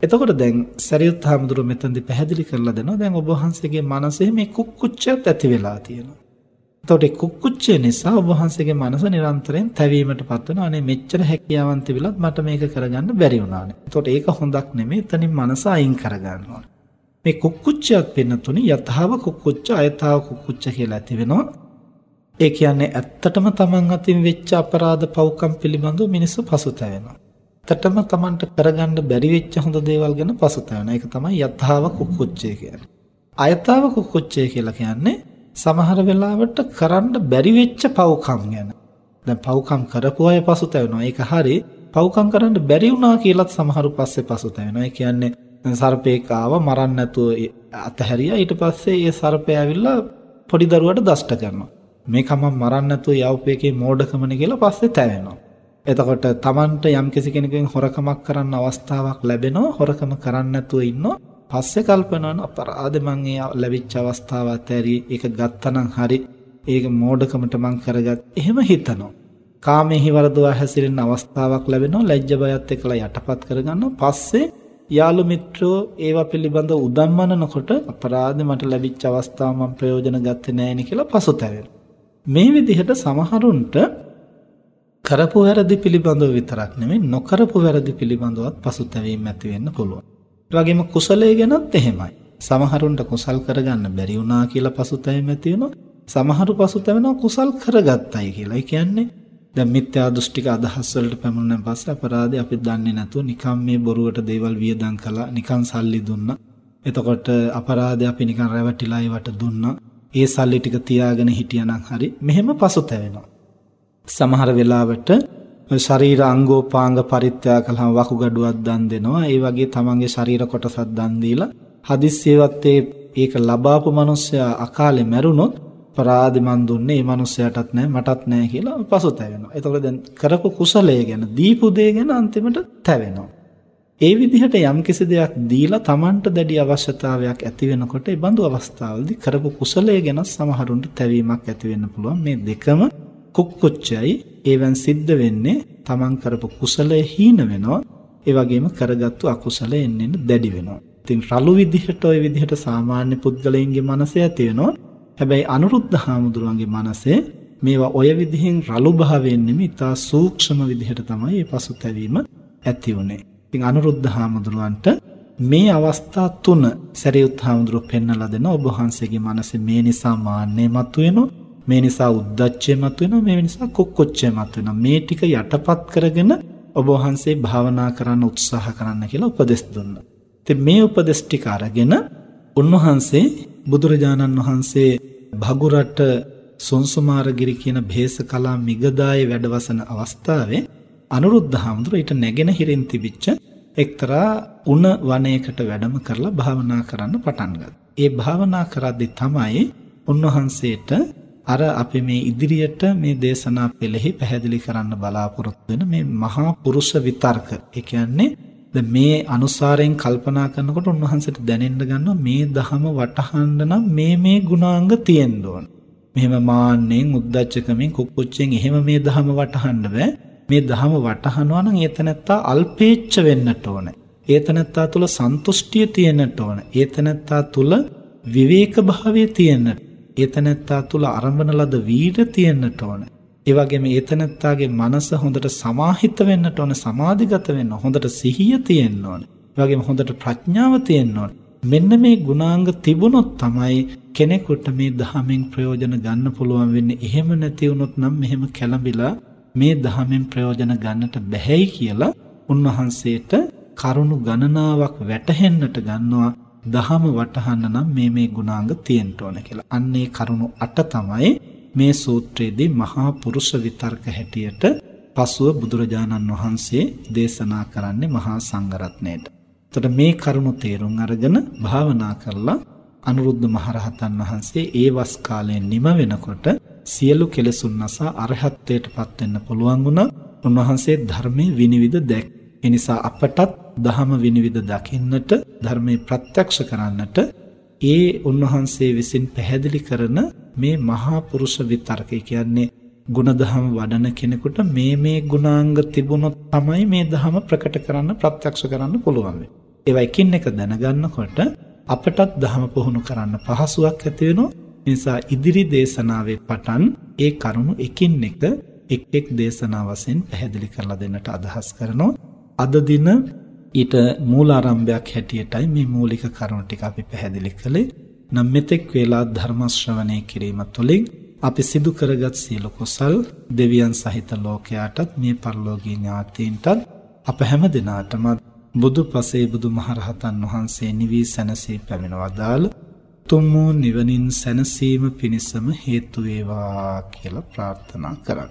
එතකොට දැන් සරියුත් හාමුදුරුව මෙතනදි පැහැදිලි කරලා දෙනවා දැන් ඔබ වහන්සේගේ මනසේ මේ කුක්කුච්චයත් ඇති වෙලා තියෙනවා. එතකොට ඒ කුක්කුච්චය නිසා ඔබ වහන්සේගේ මනස නිරන්තරයෙන් තැවීමටපත් වෙනවා. අනේ මෙච්චර හැකියාවන් තිබිලත් මට මේක කරගන්න බැරි වුණානේ. එතකොට ඒක හොඳක් නෙමෙයි. එතනින් මනස අයින් කරගන්න ඕනේ. මේ කුක්කුච්චයත් වෙනතුනි යථාව කුක්කුච්ච අයථාව කුක්කුච්ච කියලා ඇති වෙනවා. ඒ කියන්නේ ඇත්තටම තමන් අතින් වෙච්ච අපරාධ පව්කම් පිළිබඳව මිනිස්සු පසුතැවෙනවා. ඇත්තටම තමන්ට කරගන්න බැරි වෙච්ච හොඳ දේවල් ගැන පසුතැවෙනවා. ඒක තමයි යථාව කුක්කුච්චය කියන්නේ. අයථාව කුක්කුච්චය කියලා කියන්නේ සමහර වෙලාවට කරන්න බැරි වෙච්ච පව්කම් ගැන. දැන් පව්කම් කරපු අය පසුතැවෙනවා. ඒක හරි. පව්කම් කරන්න බැරි වුණා කියලාත් සමහරු පස්සේ පසුතැවෙනවා. ඒ කියන්නේ සර්පෙක් ආව මරන්න නැතුව අතහැරියා. ඊට පස්සේ ඒ සර්පය ඇවිල්ලා පොඩි දරුවට දෂ්ට කරනවා. මේක මම මරන්න නැතුව යවපේකේ මෝඩකමනේ කියලා පස්සේ තැවෙනවා. එතකොට Tamanට යම් කෙනෙකුගෙන් හොරකමක් කරන්න අවස්ථාවක් ලැබෙනවා හොරකම කරන්න නැතුව ඉන්නවා. පස්සේ කල්පනා කරන අපරාධ මං ඒ ලැබිච්ච අවස්ථාව අතහැරි ඒක ගත්තනම් හරි ඒක මෝඩකමට මං කරගත්. එහෙම හිතනවා. කාමෙහි වරදවා හැසිරෙන අවස්ථාවක් ලැබෙනවා. ලැජ්ජ බයත් එක්කලා යටපත් කරගන්නවා. පස්සේ යාළු මිත්‍රෝ ඒවා පිළිබඳ උදම්මනනකොට අපරාධ මට ලැබිච්ච අවස්ථාව මම ප්‍රයෝජන ගත්තේ නැහැ කියලා පසුතැවෙනවා. මේ විදිහට සමහරුන්ට කරපු වැරදි පිළිබඳව විතරක් නෙමෙයි නොකරපු වැරදි පිළිබඳවත් පසුතැවීම ඇති වෙන්න පුළුවන්. ඒ වගේම කුසලයේ ගැනත් එහෙමයි. සමහරුන්ට කුසල් කරගන්න බැරි වුණා කියලා පසුතැවීම ඇති වෙනවා. සමහරු පසුතැවෙනවා කුසල් කරගත්තයි කියලා. ඒ කියන්නේ දැන් මිත්‍යා දෘෂ්ටික අදහස් වලට පැමුණෙන් පස්සේ අපරාධي අපි දන්නේ නැතුව නිකම් මේ බොරුවට දේවල් වියදම් කළා, නිකන් සල්ලි දුන්නා. එතකොට අපරාධي අපි නිකන් රැවටිලා ඒවට දුන්නා. ඒ සල්ලි ටික තියාගෙන හිටියානම් හරි මෙහෙම පසුතැවෙනවා. සමහර වෙලාවට ශරීර අංගෝපාංග පරිත්‍යාග කළාම වකුගඩුවක් දන් දෙනවා. ඒ වගේ තමන්ගේ ශරීර කොටසක් දන් දීලා හදිස්සියවත් ඒක ලබාපු මිනිස්සයා අකාලේ මැරුණොත් පරාදි මන් දුන්නේ මේ මිනිස්සයාටත් නෑ මටත් නෑ කියලා පසුතැවෙනවා. එතකොට දැන් කරපු කුසලයේ ගැන දීපු දේ ගැන අන්තිමට තැවෙනවා. ඒ විදිහට යම්කිසි දෙයක් දීලා Tamanට දැඩි අවශ්‍යතාවයක් ඇති වෙනකොට ඒ බඳු අවස්ථාවලදී කරපු කුසලයේ ගැන සමහරුන්ට තැවීමක් ඇති වෙන්න පුළුවන්. මේ දෙකම කුක්කුච්චයි ඒවෙන් සිද්ධ වෙන්නේ තමන් කරපු කුසලය හීන වෙනවා ඒ වගේම කරගත්තු අකුසලය එන්නෙන් දැඩි වෙනවා. ඉතින් රළු විදිහට ওই විදිහට සාමාන්‍ය පුද්ගලයින්ගේ මනසේ ඇති වෙනවා. හැබැයි අනුරුද්ධ හාමුදුරුවන්ගේ මනසේ මේවා ඔය විදිහෙන් රළු භාවයෙන් නෙමෙයි ඉතා සූක්ෂම විදිහට තමයි මේ පසුතැවීම ඇති උනේ. ඉතින් අනුරුද්ධ හාමුදුරුවන්ට මේ අවස්ථා තුන සරියුත් හාමුදුරුව පෙන්නලා දෙන ඔබ වහන්සේගේ මනසේ මේ නිසා මාන්නය මතුවෙනවා මේ නිසා උද්දච්චය මතුවෙනවා මේ නිසා කුක්කොච්චය මතුවෙනවා මේ ටික යටපත් කරගෙන ඔබ වහන්සේ භාවනා කරන්න උත්සාහ කරන්න කියලා උපදෙස් දුන්නා. ඉතින් මේ උපදෙස් ටික අරගෙන උන්වහන්සේ බුදුරජාණන් වහන්සේ භගුරට සොන්සුමාරගිරි කියන භේසකලා මිගදායේ වැඩවසන අවස්ථාවේ අනුරුද්ධ හාමුදුරුවෝ ඊට නැගෙන හිරින් තිබිච්ච එක්තරා උණ වනයකට වැඩම කරලා භාවනා කරන්න පටන් ගත්තා. ඒ භාවනා කරද්දී තමයි උන්වහන්සේට අර අපි මේ ඉදිරියට මේ දේශනා පෙළෙහි පැහැදිලි කරන්න බලාපොරොත්තු වෙන මේ මහා පුරුෂ විතර්ක. ඒ කියන්නේ මේ අනුසාරයෙන් කල්පනා කරනකොට උන්වහන්සේට දැනෙන්න ගන්නවා මේ ධහම වටහන්න නම් මේ මේ ගුණාංග තියෙන්න ඕන. මෙහෙම මාන්නෙන් උද්දච්චකමින් කුක්කුච්චෙන් එහෙම මේ ධහම වටහන්න බෑ. මේ ධහම වටහනවා නම් ඒතනත්තා අල්පේච්ඡ වෙන්නට ඕන. ඒතනත්තා තුල සන්තුෂ්ටිය තියෙන්නට ඕන. ඒතනත්තා තුල විවේක භාවය තියෙන්නට ඒතනත්තා තුල අරඹන ලද වීර තියෙන්නට ඕන. ඒ වගේම ඒතනත්තාගේ මනස හොඳට සමාහිත වෙන්නට ඕන, සමාධිගත වෙන්න, හොඳට සිහිය තියෙන්න ඕන. ඒ වගේම හොඳට ප්‍රඥාව තියෙන්න ඕන. මෙන්න මේ ගුණාංග තිබුණොත් තමයි කෙනෙකුට මේ ධහමෙන් ප්‍රයෝජන ගන්න පුළුවන් වෙන්නේ. එහෙම නැති වුණොත් නම් මෙහෙම කැළඹිලා මේ ධහමෙන් ප්‍රයෝජන ගන්නට බැහැයි කියලා උන්වහන්සේට කරුණු ගණනාවක් වැටහෙන්නට ගන්නවා දහම වටහන්න නම් මේ මේ ගුණාංග තියෙන්න ඕන කියලා. අන්නේ කරුණු 8 තමයි මේ සූත්‍රයේදී මහා පුරුෂ විතර්ක හැටියට පසුව බුදුරජාණන් වහන්සේ දේශනා කරන්නේ මහා සංඝරත්නයට. එතකොට මේ කරුණු තේරුම් අරගෙන භාවනා කරලා අනුරුද්ධ මහරහතන් වහන්සේ ඒ වස් කාලයෙන් නිම වෙනකොට සියලු කෙලෙසුන් නසා අරහත්ත්වයට පත් වෙන්න පුළුවන් වුණා. උන්වහන්සේ ධර්මයේ විනිවිද දැක්. ඒ නිසා අපටත් දහම විනිවිද දකින්නට ධර්මයේ ප්‍රත්‍යක්ෂ කරන්නට ඒ උන්වහන්සේ විසින් පැහැදිලි කරන මේ මහා පුරුෂ විතර්කය කියන්නේ ගුණධම් වඩන කෙනෙකුට මේ මේ ගුණාංග තිබුණොත් තමයි මේ ධහම ප්‍රකට කරන්න ප්‍රත්‍යක්ෂ කරන්න පුළුවන් ඒවා එකින් එක දැනගන්නකොට අපටත් ධහම පුහුණු කරන්න පහසුවක් ඇති වෙනවා. නිසා ඉදිරි දේශනාවේ පටන් ඒ කරුණු එකින් එක එක් එක් දේශනා වශයෙන් පැහැදිලි කරලා දෙන්නට අදහස් කරනවා. අද දින ඊට මූලාරම්භයක් හැටියටයි මේ මූලික කරුණු ටික අපි පැහැදිලි කළේ. නම් මෙතෙක් වේලා ධර්ම ශ්‍රවණය කිරීම තුළින් අපි සිදු කරගත් සියලු කුසල් දෙවියන් සහිත ලෝකයාටත් මේ පරලෝකීය ඥාතීන්ටත් අප හැම දිනාටම බුදු පසේ බුදු මහරහතන් වහන්සේ නිවී සැනසී පැමිණවදාළ තුම් වූ නිවනින් සැනසීම පිණිසම හේතු වේවා කියලා ප්‍රාර්ථනා කරා.